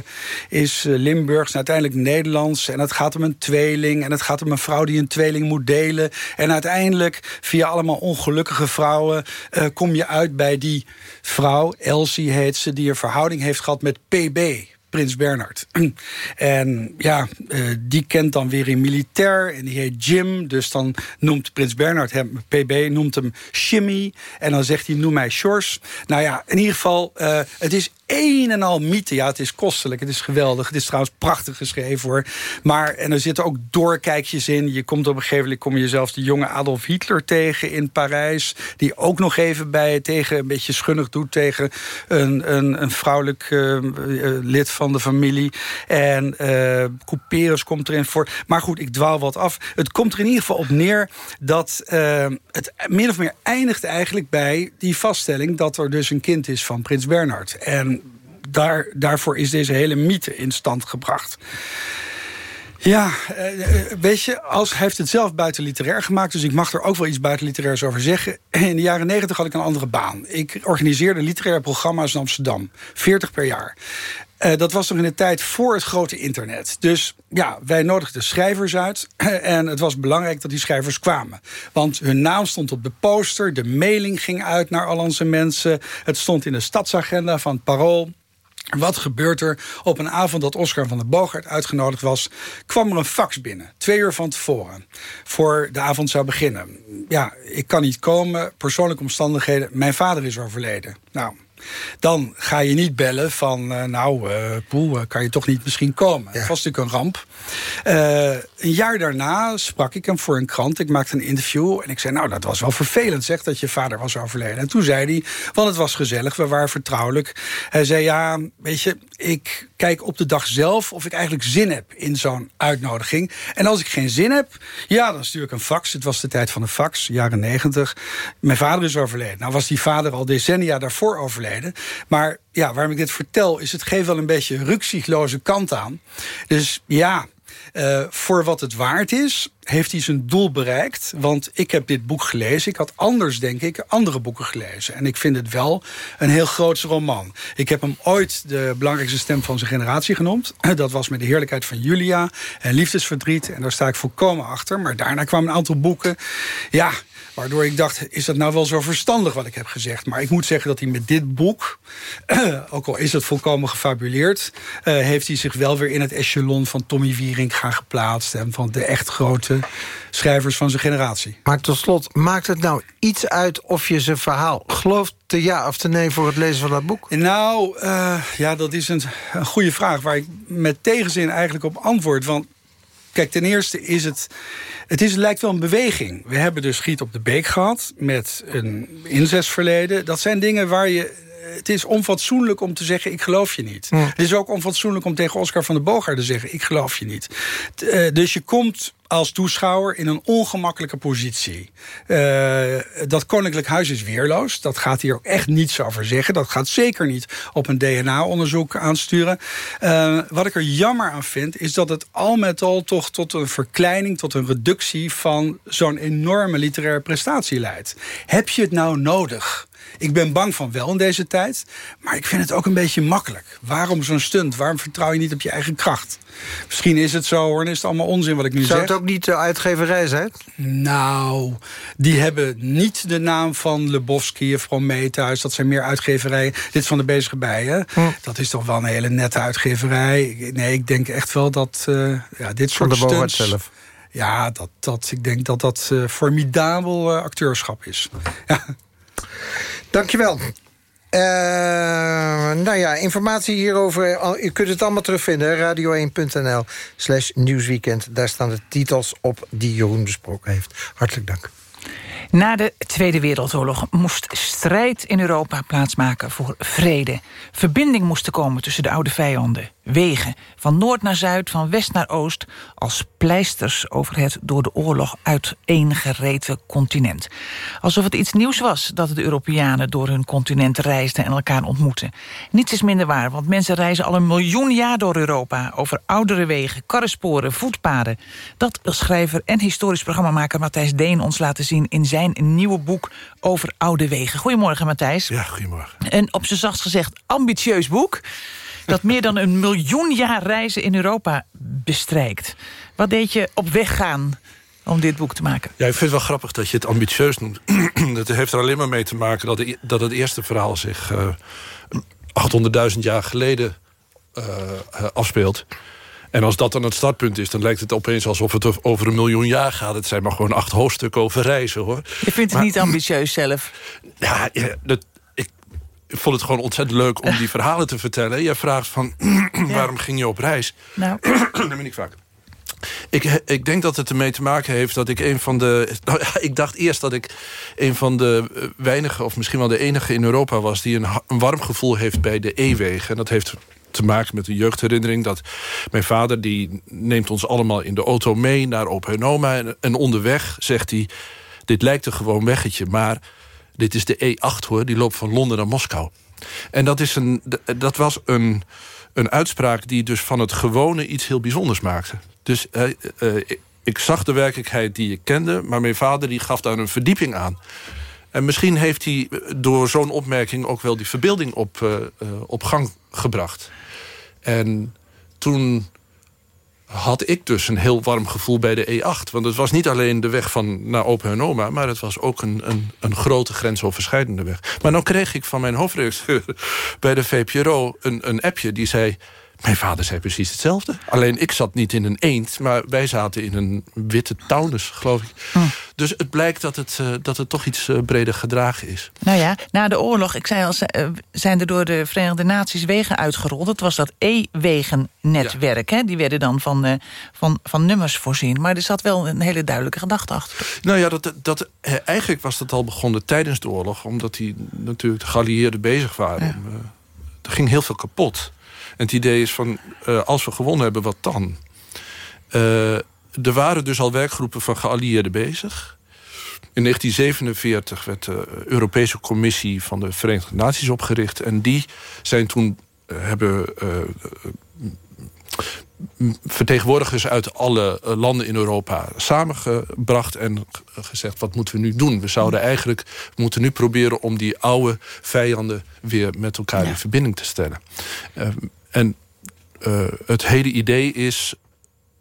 is Limburgs en uiteindelijk Nederlands. En het gaat om een tweeling. En het gaat om een vrouw die een tweeling moet delen. En uiteindelijk, via allemaal ongelukkige vrouwen... kom je uit bij die vrouw, Elsie heet ze... die een verhouding heeft gehad met PB... Prins Bernhard. En ja, uh, die kent dan weer een militair en die heet Jim. Dus dan noemt Prins Bernhard hem, PB noemt hem Shimmy. En dan zegt hij, noem mij Shores. Nou ja, in ieder geval, uh, het is een en al mythe. Ja, het is kostelijk, het is geweldig. Het is trouwens prachtig geschreven hoor. Maar, en er zitten ook doorkijkjes in. Je komt op een gegeven moment, kom je zelfs de jonge Adolf Hitler tegen in Parijs. Die ook nog even bij tegen, een beetje schunnig doet tegen een, een, een vrouwelijk uh, lid van de familie. En uh, Couperus komt erin voor. Maar goed, ik dwaal wat af. Het komt er in ieder geval op neer dat het min of meer eindigt eigenlijk bij die vaststelling dat er dus een kind is van Prins Bernhard. En daar, daarvoor is deze hele mythe in stand gebracht. Ja, weet je, als, hij heeft het zelf buiten literair gemaakt... dus ik mag er ook wel iets buiten literairs over zeggen. In de jaren negentig had ik een andere baan. Ik organiseerde literaire programma's in Amsterdam. 40 per jaar. Uh, dat was nog in de tijd voor het grote internet. Dus ja, wij nodigden schrijvers uit. En het was belangrijk dat die schrijvers kwamen. Want hun naam stond op de poster. De mailing ging uit naar al onze mensen. Het stond in de stadsagenda van Parool. Wat gebeurt er? Op een avond dat Oscar van der Bogert uitgenodigd was... kwam er een fax binnen, twee uur van tevoren... voor de avond zou beginnen. Ja, ik kan niet komen, persoonlijke omstandigheden. Mijn vader is overleden. Nou, dan ga je niet bellen van, uh, nou, uh, poel, kan je toch niet misschien komen. Ja. Dat was natuurlijk een ramp. Uh, een jaar daarna sprak ik hem voor een krant. Ik maakte een interview en ik zei, nou, dat was wel vervelend, zeg, dat je vader was overleden. En toen zei hij, want het was gezellig, we waren vertrouwelijk. Hij zei, ja, weet je, ik kijk op de dag zelf of ik eigenlijk zin heb in zo'n uitnodiging. En als ik geen zin heb, ja, dan stuur ik een fax. Het was de tijd van de fax, jaren negentig. Mijn vader is overleden. Nou was die vader al decennia daarvoor overleden. Maar ja, waarom ik dit vertel, is het geeft wel een beetje rukzichtloze kant aan. Dus ja, uh, voor wat het waard is, heeft hij zijn doel bereikt. Want ik heb dit boek gelezen. Ik had anders, denk ik, andere boeken gelezen. En ik vind het wel een heel groot roman. Ik heb hem ooit de belangrijkste stem van zijn generatie genoemd. Dat was met de heerlijkheid van Julia en Liefdesverdriet. En daar sta ik volkomen achter. Maar daarna kwamen een aantal boeken. Ja, Waardoor ik dacht, is dat nou wel zo verstandig wat ik heb gezegd? Maar ik moet zeggen dat hij met dit boek, ook al is het volkomen gefabuleerd... Uh, heeft hij zich wel weer in het echelon van Tommy Wiering gaan geplaatst... en van de echt grote schrijvers van zijn generatie. Maar tot slot, maakt het nou iets uit of je zijn verhaal gelooft te ja of te nee voor het lezen van dat boek? Nou, uh, ja, dat is een, een goede vraag waar ik met tegenzin eigenlijk op antwoord. Want Kijk, ten eerste is het... Het, is, het lijkt wel een beweging. We hebben dus Giet op de Beek gehad met een incestverleden. Dat zijn dingen waar je het is onfatsoenlijk om te zeggen... ik geloof je niet. Het is ook onfatsoenlijk om tegen Oscar van der Boogaard te zeggen... ik geloof je niet. T- eh, dus je komt als toeschouwer in een ongemakkelijke positie. Eh, dat Koninklijk Huis is weerloos. Dat gaat hier ook echt niets over zeggen. Dat gaat zeker niet op een DNA-onderzoek aansturen. Eh, wat ik er jammer aan vind... is dat het al met al toch tot een verkleining... tot een reductie van zo'n enorme literaire prestatie leidt. Heb je het nou nodig? Ik ben bang van wel in deze tijd. Maar ik vind het ook een beetje makkelijk. Waarom zo'n stunt? Waarom vertrouw je niet op je eigen kracht? Misschien is het zo hoor, en is het allemaal onzin wat ik nu Zou zeg. het ook niet de uitgeverij zijn? Nou, die hebben niet de naam van Lebowski of Prometheus. Dat zijn meer uitgeverijen. Dit is van de bezige bijen. Dat is toch wel een hele nette uitgeverij. Nee, ik denk echt wel dat eh, ja, dit Van soort de stunts... zelf. Ja, dat, dat, ik denk dat dat eh, formidabel eh, acteurschap is. Ja. Dankjewel. Eh nou ja, informatie hierover, u kunt het allemaal terugvinden. Radio1.nl slash nieuwsweekend. Daar staan de titels op die Jeroen besproken heeft. Hartelijk dank. Na de Tweede Wereldoorlog moest strijd in Europa plaatsmaken voor vrede. Verbinding moest er komen tussen de oude vijanden. Wegen, van noord naar zuid, van west naar oost... als pleisters over het door de oorlog uiteengereten continent. Alsof het iets nieuws was dat de Europeanen door hun continent reisden... en elkaar ontmoetten. Niets is minder waar, want mensen reizen al een miljoen jaar door Europa... over oudere wegen, karrensporen, voetpaden. Dat wil schrijver en historisch programmamaker Matthijs Deen ons laten zien... in zijn nieuwe boek over oude wegen. Goedemorgen, Matthijs. Ja, goedemorgen. Een op zijn zachtst gezegd ambitieus boek... dat meer dan een miljoen jaar reizen in Europa bestrijkt. Wat deed je op weg gaan om dit boek te maken? Ja, ik vind het wel grappig dat je het ambitieus noemt. dat heeft er alleen maar mee te maken dat, de- dat het eerste verhaal zich eh 800.000 jaar geleden eh, eh, afspeelt. En als dat dan het startpunt is, dan lijkt het opeens alsof het over een miljoen jaar gaat. Het zijn maar gewoon acht hoofdstukken over reizen, hoor. Je vindt het Maar- niet ambitieus zelf? Ja, ja, dat, ik, vond het gewoon ontzettend leuk om die verhalen te vertellen. Jij vraagt van, waarom ging je op reis? Nou. dat ben ik vaak. Ik, ik denk dat het ermee te maken heeft dat ik een van de... Nou, ik dacht eerst dat ik een van de eh, weinige... of misschien wel de enige in Europa was... die een, een warm gevoel heeft bij de E-wegen. En dat heeft te maken met een jeugdherinnering. Dat mijn vader die neemt ons allemaal in de auto mee naar Openoma. En, en onderweg zegt hij... dit lijkt een gewoon weggetje, maar dit is de E8 hoor. Die loopt van Londen naar Moskou. En dat, is een, dat was een, een uitspraak die dus van het gewone iets heel bijzonders maakte. Dus eh, eh, ik, zag de werkelijkheid die ik kende... maar mijn vader die gaf daar een verdieping aan. En misschien heeft hij door zo'n opmerking... ook wel die verbeelding op, eh, eh, op gang gebracht. En toen had ik dus een heel warm gevoel bij de E8. Want het was niet alleen de weg van naar Open maar het was ook een, een, een grote grensoverschrijdende weg. Maar dan kreeg ik van mijn hoofdredacteur bij de VPRO een, een appje die zei... Mijn vader zei precies hetzelfde. Alleen ik zat niet in een eend, maar wij zaten in een witte taunus, geloof ik. Dus het blijkt dat het, eh, dat het toch iets eh, breder gedragen is. Nou ja, na de oorlog, ik zei al, eh, zijn er door de Verenigde Naties wegen uitgerold. Het was dat E-wegennetwerk. hè? Die werden dan van, van, van nummers voorzien. Maar er zat wel een hele duidelijke gedachte achter. Nou ja, dat, dat, eigenlijk was dat al begonnen tijdens de oorlog... omdat die natuurlijk de geallieerden bezig waren. Eh, er ging heel veel kapot. En het idee is van, eh, als we gewonnen hebben, wat dan? Eh, er waren dus al werkgroepen van geallieerden bezig. In 1947 werd de Europese Commissie van de Verenigde Naties opgericht. En die zijn toen eh, hebben vertegenwoordigers uit alle landen in Europa samengebracht en gezegd wat moeten we nu doen. We zouden eigenlijk we moeten nu proberen om die oude vijanden weer met elkaar in verbinding te stellen. Eh, en eh, het hele idee is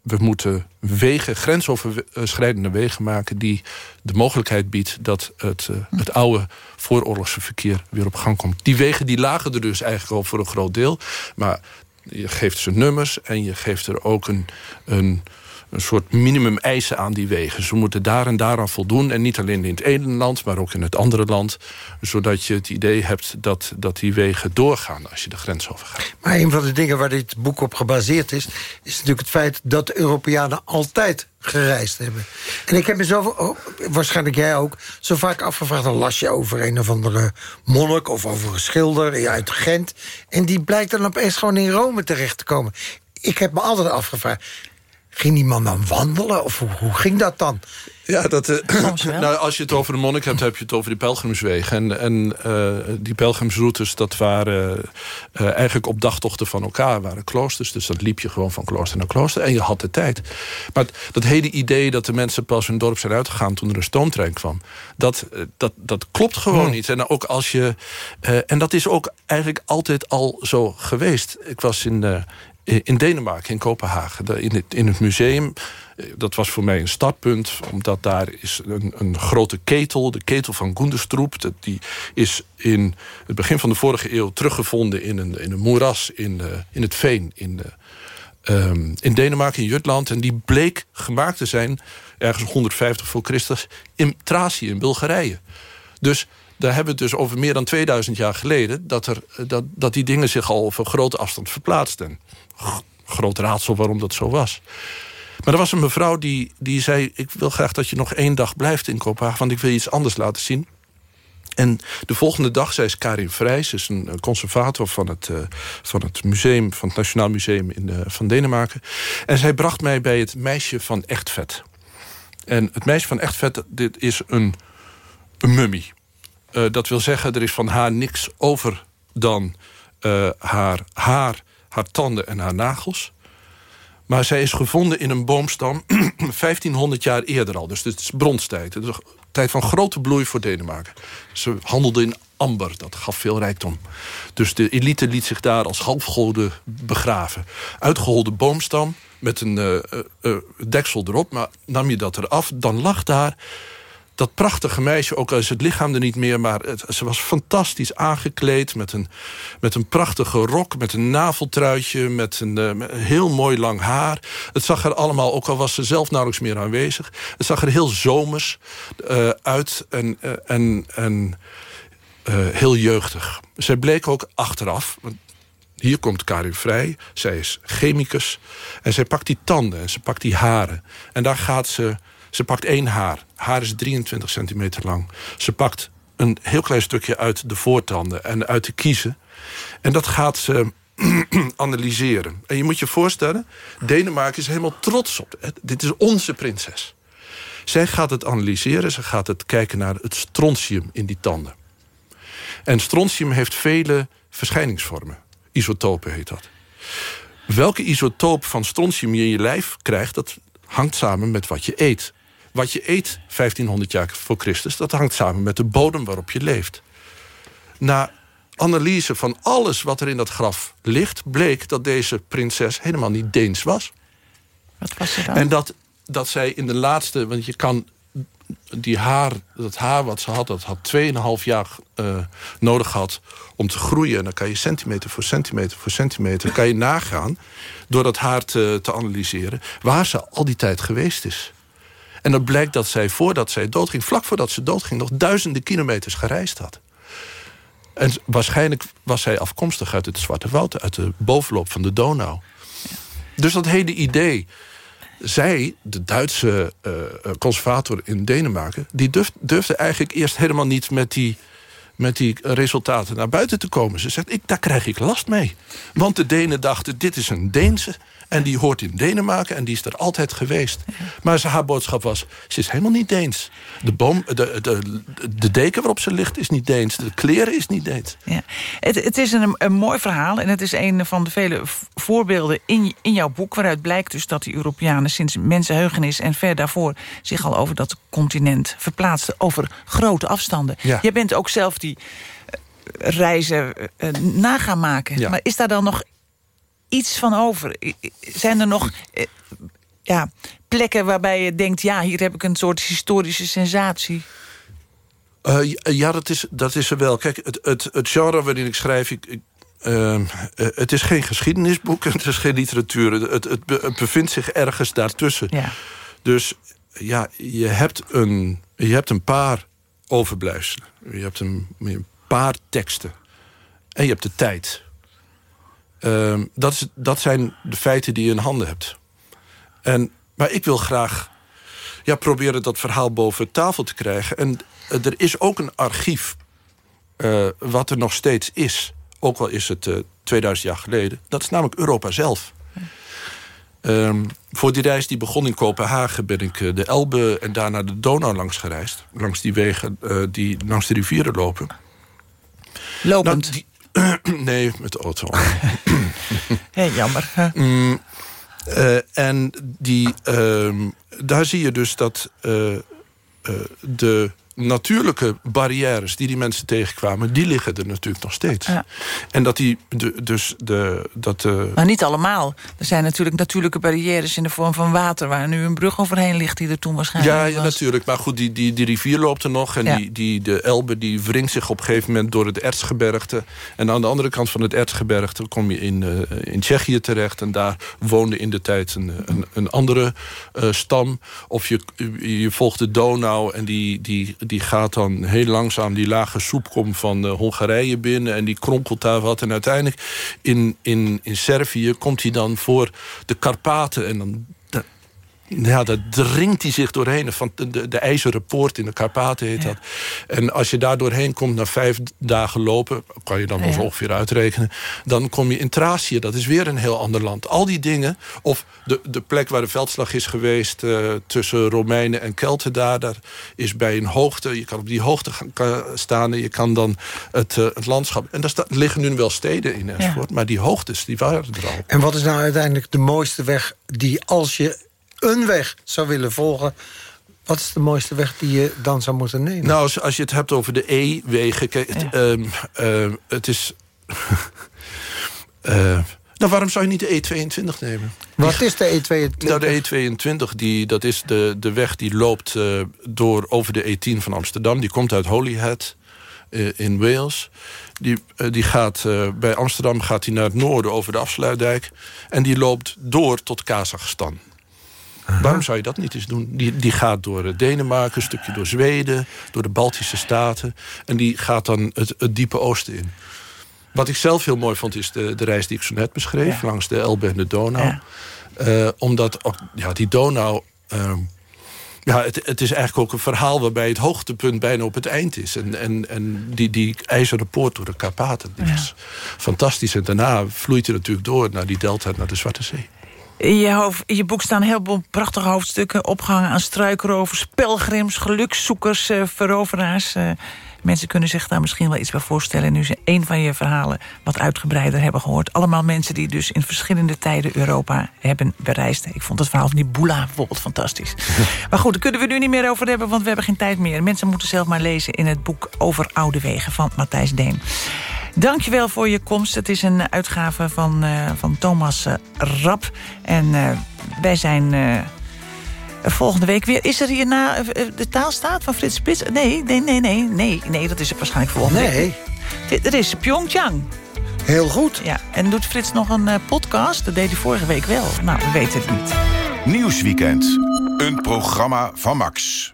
we moeten wegen, grensoverschrijdende wegen maken... die de mogelijkheid biedt dat het, eh, het oude vooroorlogse verkeer weer op gang komt. Die wegen die lagen er dus eigenlijk al voor een groot deel. Maar je geeft ze nummers en je geeft er ook een, een, een soort minimum eisen aan die wegen. Ze moeten daar en daar aan voldoen. En niet alleen in het ene land, maar ook in het andere land. Zodat je het idee hebt dat, dat die wegen doorgaan als je de grens overgaat. Maar een van de dingen waar dit boek op gebaseerd is... is natuurlijk het feit dat Europeanen altijd gereisd hebben. En ik heb me oh, waarschijnlijk jij ook, zo vaak afgevraagd... dan las je over een of andere monnik of over een schilder uit Gent... en die blijkt dan opeens gewoon in Rome terecht te komen. Ik heb me altijd afgevraagd, ging die man dan wandelen? Of hoe, hoe ging dat dan? Ja, dat, eh, nou, als je het over de monnik hebt, heb je het over die pelgrimswegen. En, en eh, die pelgrimsroutes, dat waren eh, eigenlijk op dagtochten van elkaar. waren kloosters, dus dat liep je gewoon van klooster naar klooster. En je had de tijd. Maar dat hele idee dat de mensen pas hun dorp zijn uitgegaan... toen er een stoomtrein kwam, dat, dat, dat klopt gewoon Hmm. niet. En, ook als je, en dat is ook eigenlijk altijd al zo geweest. Ik was in in Denemarken, in Kopenhagen, in het, in het museum. Eh, Dat was voor mij een startpunt, omdat daar is een, een grote ketel... de ketel van Gunderstroep. Dat, die is in het begin van de vorige eeuw teruggevonden... in een, in een moeras in, eh, in het Veen, in, de, ehm, in Denemarken, in Jutland. En die bleek gemaakt te zijn, ergens 150 voor Christus... in Thracië, in Bulgarije. Dus daar hebben we het dus over meer dan 2000 jaar geleden... dat, er, dat, dat die dingen zich al over grote afstand verplaatsten. Groot raadsel waarom dat zo was. Maar er was een mevrouw die, die zei... ik wil graag dat je nog één dag blijft in Kopenhagen... want ik wil je iets anders laten zien. En de volgende dag, zij Karin Vrijs... is een een conservator van het, eh, van het museum... van het Nationaal Museum in, eh, van Denemarken. En zij bracht mij bij het meisje van Echtvet. En het meisje van Echtvet, dit is een, een mummie. Eh, dat wil zeggen, er is van haar niks over dan eh, haar haar, haar tanden en haar nagels. Maar zij is gevonden in een boomstam 1500 jaar eerder al. Dus het is bronstijd. Het een tijd van grote bloei voor Denemarken. Ze handelde in amber, dat gaf veel rijkdom. Dus de elite liet zich daar als halfgoden begraven. Uitgeholde boomstam met een eh, deksel erop. Maar nam je dat eraf, dan lag daar dat prachtige meisje, ook al is het lichaam er niet meer... maar het, ze was fantastisch aangekleed met een, met een prachtige rok... met een naveltruitje, met een, eh, heel mooi lang haar. Het zag er allemaal, ook al was ze zelf nauwelijks meer aanwezig... het zag er heel zomers eh, uit en, eh, en, en heel jeugdig. Zij bleek ook achteraf... hier komt Karin Vrij, zij is chemicus... en zij pakt die tanden en ze pakt die haren. En daar gaat ze... Ze pakt één haar. Haar is 23 centimeter lang. Ze pakt een heel klein stukje uit de voortanden en uit de kiezen. En dat gaat ze analyseren. En je moet je voorstellen, Denemarken is helemaal trots op. Dit is onze prinses. Zij gaat het analyseren. Ze gaat het kijken naar het strontium in die tanden. En strontium heeft vele verschijningsvormen. Isotopen heet dat. Welke isotoop van strontium je in je lijf krijgt... dat hangt samen met wat je eet. Wat je eet 1500 jaar voor Christus... dat hangt samen met de bodem waarop je leeft. Na analyse van alles wat er in dat graf ligt... bleek dat deze prinses helemaal niet Deens was. Wat was er dan? En dat, dat zij in de laatste... want je kan die haar, dat haar wat ze had... dat had 2,5 jaar eh, nodig gehad om te groeien. En dan kan je centimeter voor centimeter voor centimeter... kan je nagaan, door dat haar te, te analyseren... waar ze al die tijd geweest is. En dan blijkt dat zij voordat zij doodging... vlak voordat ze doodging, nog duizenden kilometers gereisd had. En waarschijnlijk was zij afkomstig uit het Zwarte Woud... uit de bovenloop van de Donau. Dus dat hele idee zij, de Duitse uh, conservator in Denemarken... die durf, durfde eigenlijk eerst helemaal niet met die, met die resultaten naar buiten te komen. Ze zegt, ik, daar krijg ik last mee. Want de Denen dachten, dit is een Deense... en die hoort in Denemarken en die is er altijd geweest. Maar ze, haar boodschap was, ze is helemaal niet Deens. De, boom, de, de, de deken waarop ze ligt is niet Deens. De kleren is niet Deens. Ja. Het, het is een, een mooi verhaal en het is een van de vele voorbeelden in, in jouw boek... waaruit blijkt dus dat die Europeanen sinds mensenheugenis en ver daarvoor... zich al over dat continent verplaatsten over grote afstanden. Ja. Je bent ook zelf die uh, reizen uh, na gaan maken. Ja. Maar is daar dan nog iets van over? Zijn er nog uh, ja, plekken waarbij je denkt... ja, hier heb ik een soort historische sensatie... Uh, ja, dat is, dat is er wel. Kijk, het, het, het genre waarin ik schrijf... Ik, ik, ehm, eh, het is geen geschiedenisboek, het is geen literatuur. Het, het, be- het bevindt zich ergens daartussen. Ja. Dus ja, je hebt een, je hebt een paar overblijfselen. Je hebt een, een paar teksten. En je hebt de tijd. Ehm, dat, is, dat zijn de feiten die je in handen hebt. En, maar ik wil graag ja, proberen dat verhaal boven tafel te krijgen. En eh, er is ook een archief eh, wat er nog steeds is. Ook al is het eh 2000 jaar geleden. Dat is namelijk Europa zelf. Ehm, voor die reis die begon in Kopenhagen ben ik eh, de Elbe en daarna de Donau langs gereisd. Langs die wegen eh, die langs de rivieren lopen. Lopend? nee, met de auto. Hé, jammer. Mm, eh, en die, ehm, daar zie je dus dat de natuurlijke barrières die die mensen tegenkwamen... die liggen er natuurlijk nog steeds. Ja. En dat die de, dus de, dat de, Maar niet allemaal. Er zijn natuurlijk natuurlijke barrières in de vorm van water... waar nu een brug overheen ligt die er toen waarschijnlijk Ja, ja, was. natuurlijk. Maar goed, die, die, die rivier loopt er nog. En Ja. die, die, de Elbe die wringt zich op een gegeven moment door het Erzgebergte. En aan de andere kant van het Erzgebergte kom je in, eh, in Tsjechië terecht. En daar woonde in de tijd een, een, een andere eh, stam. Of je, je volgt de Donau en die, die, die gaat dan heel langzaam... die lage soepkom van eh, Hongarije binnen. En die kronkelt daar wat. En uiteindelijk in, in, in Servië komt hij dan voor de Karpaten. En dan ja, daar dringt hij zich doorheen. Van de, de, de ijzeren poort in de Karpaten heet dat. En als je daar doorheen komt na vijf dagen lopen... kan je dan wel zo Ja. ongeveer uitrekenen... dan kom je in Thracië, dat is weer een heel ander land. Al die dingen, of de, de plek waar de veldslag is geweest... eh, tussen Romeinen en Kelten daar... daar is bij een hoogte, je kan op die hoogte gaan, kan staan... en je kan dan het, eh, het landschap... en daar sta- liggen nu wel steden in enzovoort... maar die hoogtes, die waren er al. En wat is nou uiteindelijk de mooiste weg die als je een weg zou willen volgen... wat is de mooiste weg die je dan zou moeten nemen? Nou, als, als je het hebt over de E-wegen... Kijk, het, ehm, ehm, het is... Eh, nou, waarom zou je niet de E22 nemen? Wat is de E22? Nou, de E22, die, dat is de, de weg die loopt eh, door, over de E10 van Amsterdam. Die komt uit Holyhead eh, in Wales. Die, die gaat, bij Amsterdam gaat die naar het noorden over de afsluitdijk. En die loopt door tot Kazachstan. Waarom zou je dat niet eens doen? Die, die gaat door eh, Denemarken, een stukje door Zweden... door de Baltische Staten. En die gaat dan het, het diepe oosten in. Wat ik zelf heel mooi vond, is de, de reis die ik zo net beschreef... langs de Elbe en de Donau. Eh, omdat ook, ja, die Donau... ehm, ja, het, het is eigenlijk ook een verhaal waarbij het hoogtepunt bijna op het eind is. En, en, en die, die ijzeren poort door de Karpaten, die is fantastisch. En daarna vloeit hij natuurlijk door naar die delta, naar de Zwarte Zee. In je, hoofd, in je boek staan heel veel prachtige hoofdstukken... opgehangen aan struikrovers, pelgrims, gelukszoekers, eh, veroveraars. Eh, mensen kunnen zich daar misschien wel iets bij voorstellen... nu ze een van je verhalen wat uitgebreider hebben gehoord. Allemaal mensen die dus in verschillende tijden Europa hebben bereisd. Ik vond het verhaal van die Boela bijvoorbeeld fantastisch. maar goed, daar kunnen we nu niet meer over hebben... want we hebben geen tijd meer. Mensen moeten zelf maar lezen in het boek Over Oude Wegen van Matthijs Deen. Dankjewel voor je komst. Het is een uitgave van, eh, van Thomas eh, Rap. En eh, wij zijn eh, volgende week weer... Is er hierna de taalstaat van Frits Spits? Nee, nee, nee, nee, nee, nee dat is er waarschijnlijk volgende Nee. week. Dit- Er is Pyeongchang. Heel goed. Ja, en doet Frits nog een podcast? Dat deed hij vorige week wel. Nou, we weten het niet. Nieuwsweekend. Een programma van Max.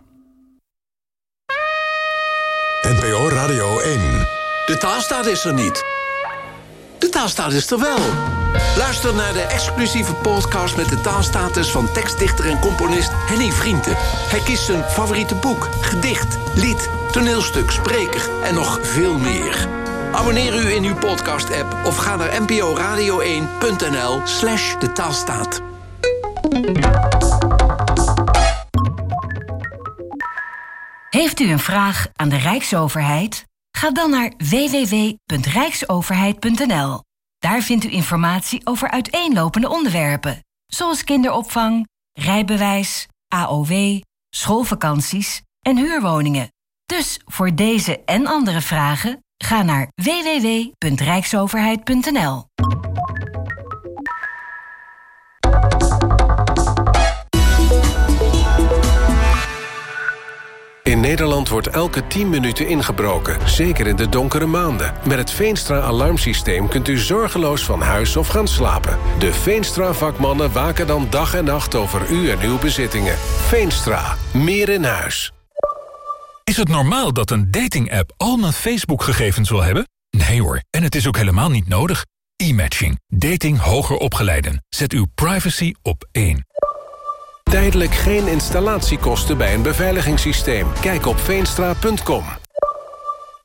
NPO Radio 1. De taalstaat is er niet. De taalstaat is er wel. Luister naar de exclusieve podcast met de taalstatus van tekstdichter en componist Henny Vrienden. Hij kiest zijn favoriete boek, gedicht, lied, toneelstuk, spreker en nog veel meer. Abonneer u in uw podcast-app of ga naar nporadio1.nl slash de taalstaat. Heeft u een vraag aan de Rijksoverheid? Ga dan naar www.rijksoverheid.nl. Daar vindt u informatie over uiteenlopende onderwerpen, zoals kinderopvang, rijbewijs, AOW, schoolvakanties en huurwoningen. Dus voor deze en andere vragen ga naar www.rijksoverheid.nl. In Nederland wordt elke 10 minuten ingebroken, zeker in de donkere maanden. Met het Veenstra-alarmsysteem kunt u zorgeloos van huis of gaan slapen. De Veenstra-vakmannen waken dan dag en nacht over u en uw bezittingen. Veenstra, meer in huis. Is het normaal dat een dating-app al mijn Facebook-gegevens wil hebben? Nee hoor, en het is ook helemaal niet nodig. E-matching. Dating hoger opgeleiden. Zet uw privacy op één. Tijdelijk geen installatiekosten bij een beveiligingssysteem. Kijk op veenstra.com.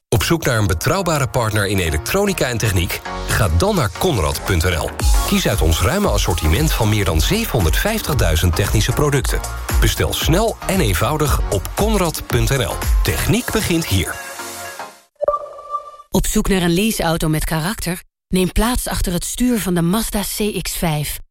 Op zoek naar een betrouwbare partner in elektronica en techniek? Ga dan naar Conrad.nl. Kies uit ons ruime assortiment van meer dan 750.000 technische producten. Bestel snel en eenvoudig op Conrad.nl. Techniek begint hier. Op zoek naar een leaseauto met karakter? Neem plaats achter het stuur van de Mazda CX-5.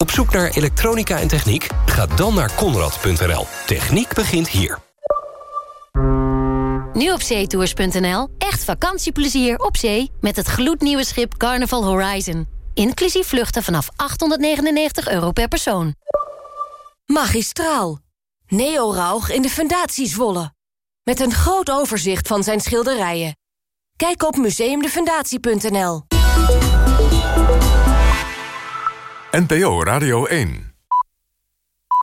Op zoek naar elektronica en techniek? Ga dan naar Conrad.nl. Techniek begint hier. Nu op zeetours.nl. Echt vakantieplezier op zee met het gloednieuwe schip Carnival Horizon. Inclusief vluchten vanaf 899 euro per persoon. Magistraal. Neo Rauch in de Fundatie Zwolle. Met een groot overzicht van zijn schilderijen. Kijk op museumdefundatie.nl. NPO Radio 1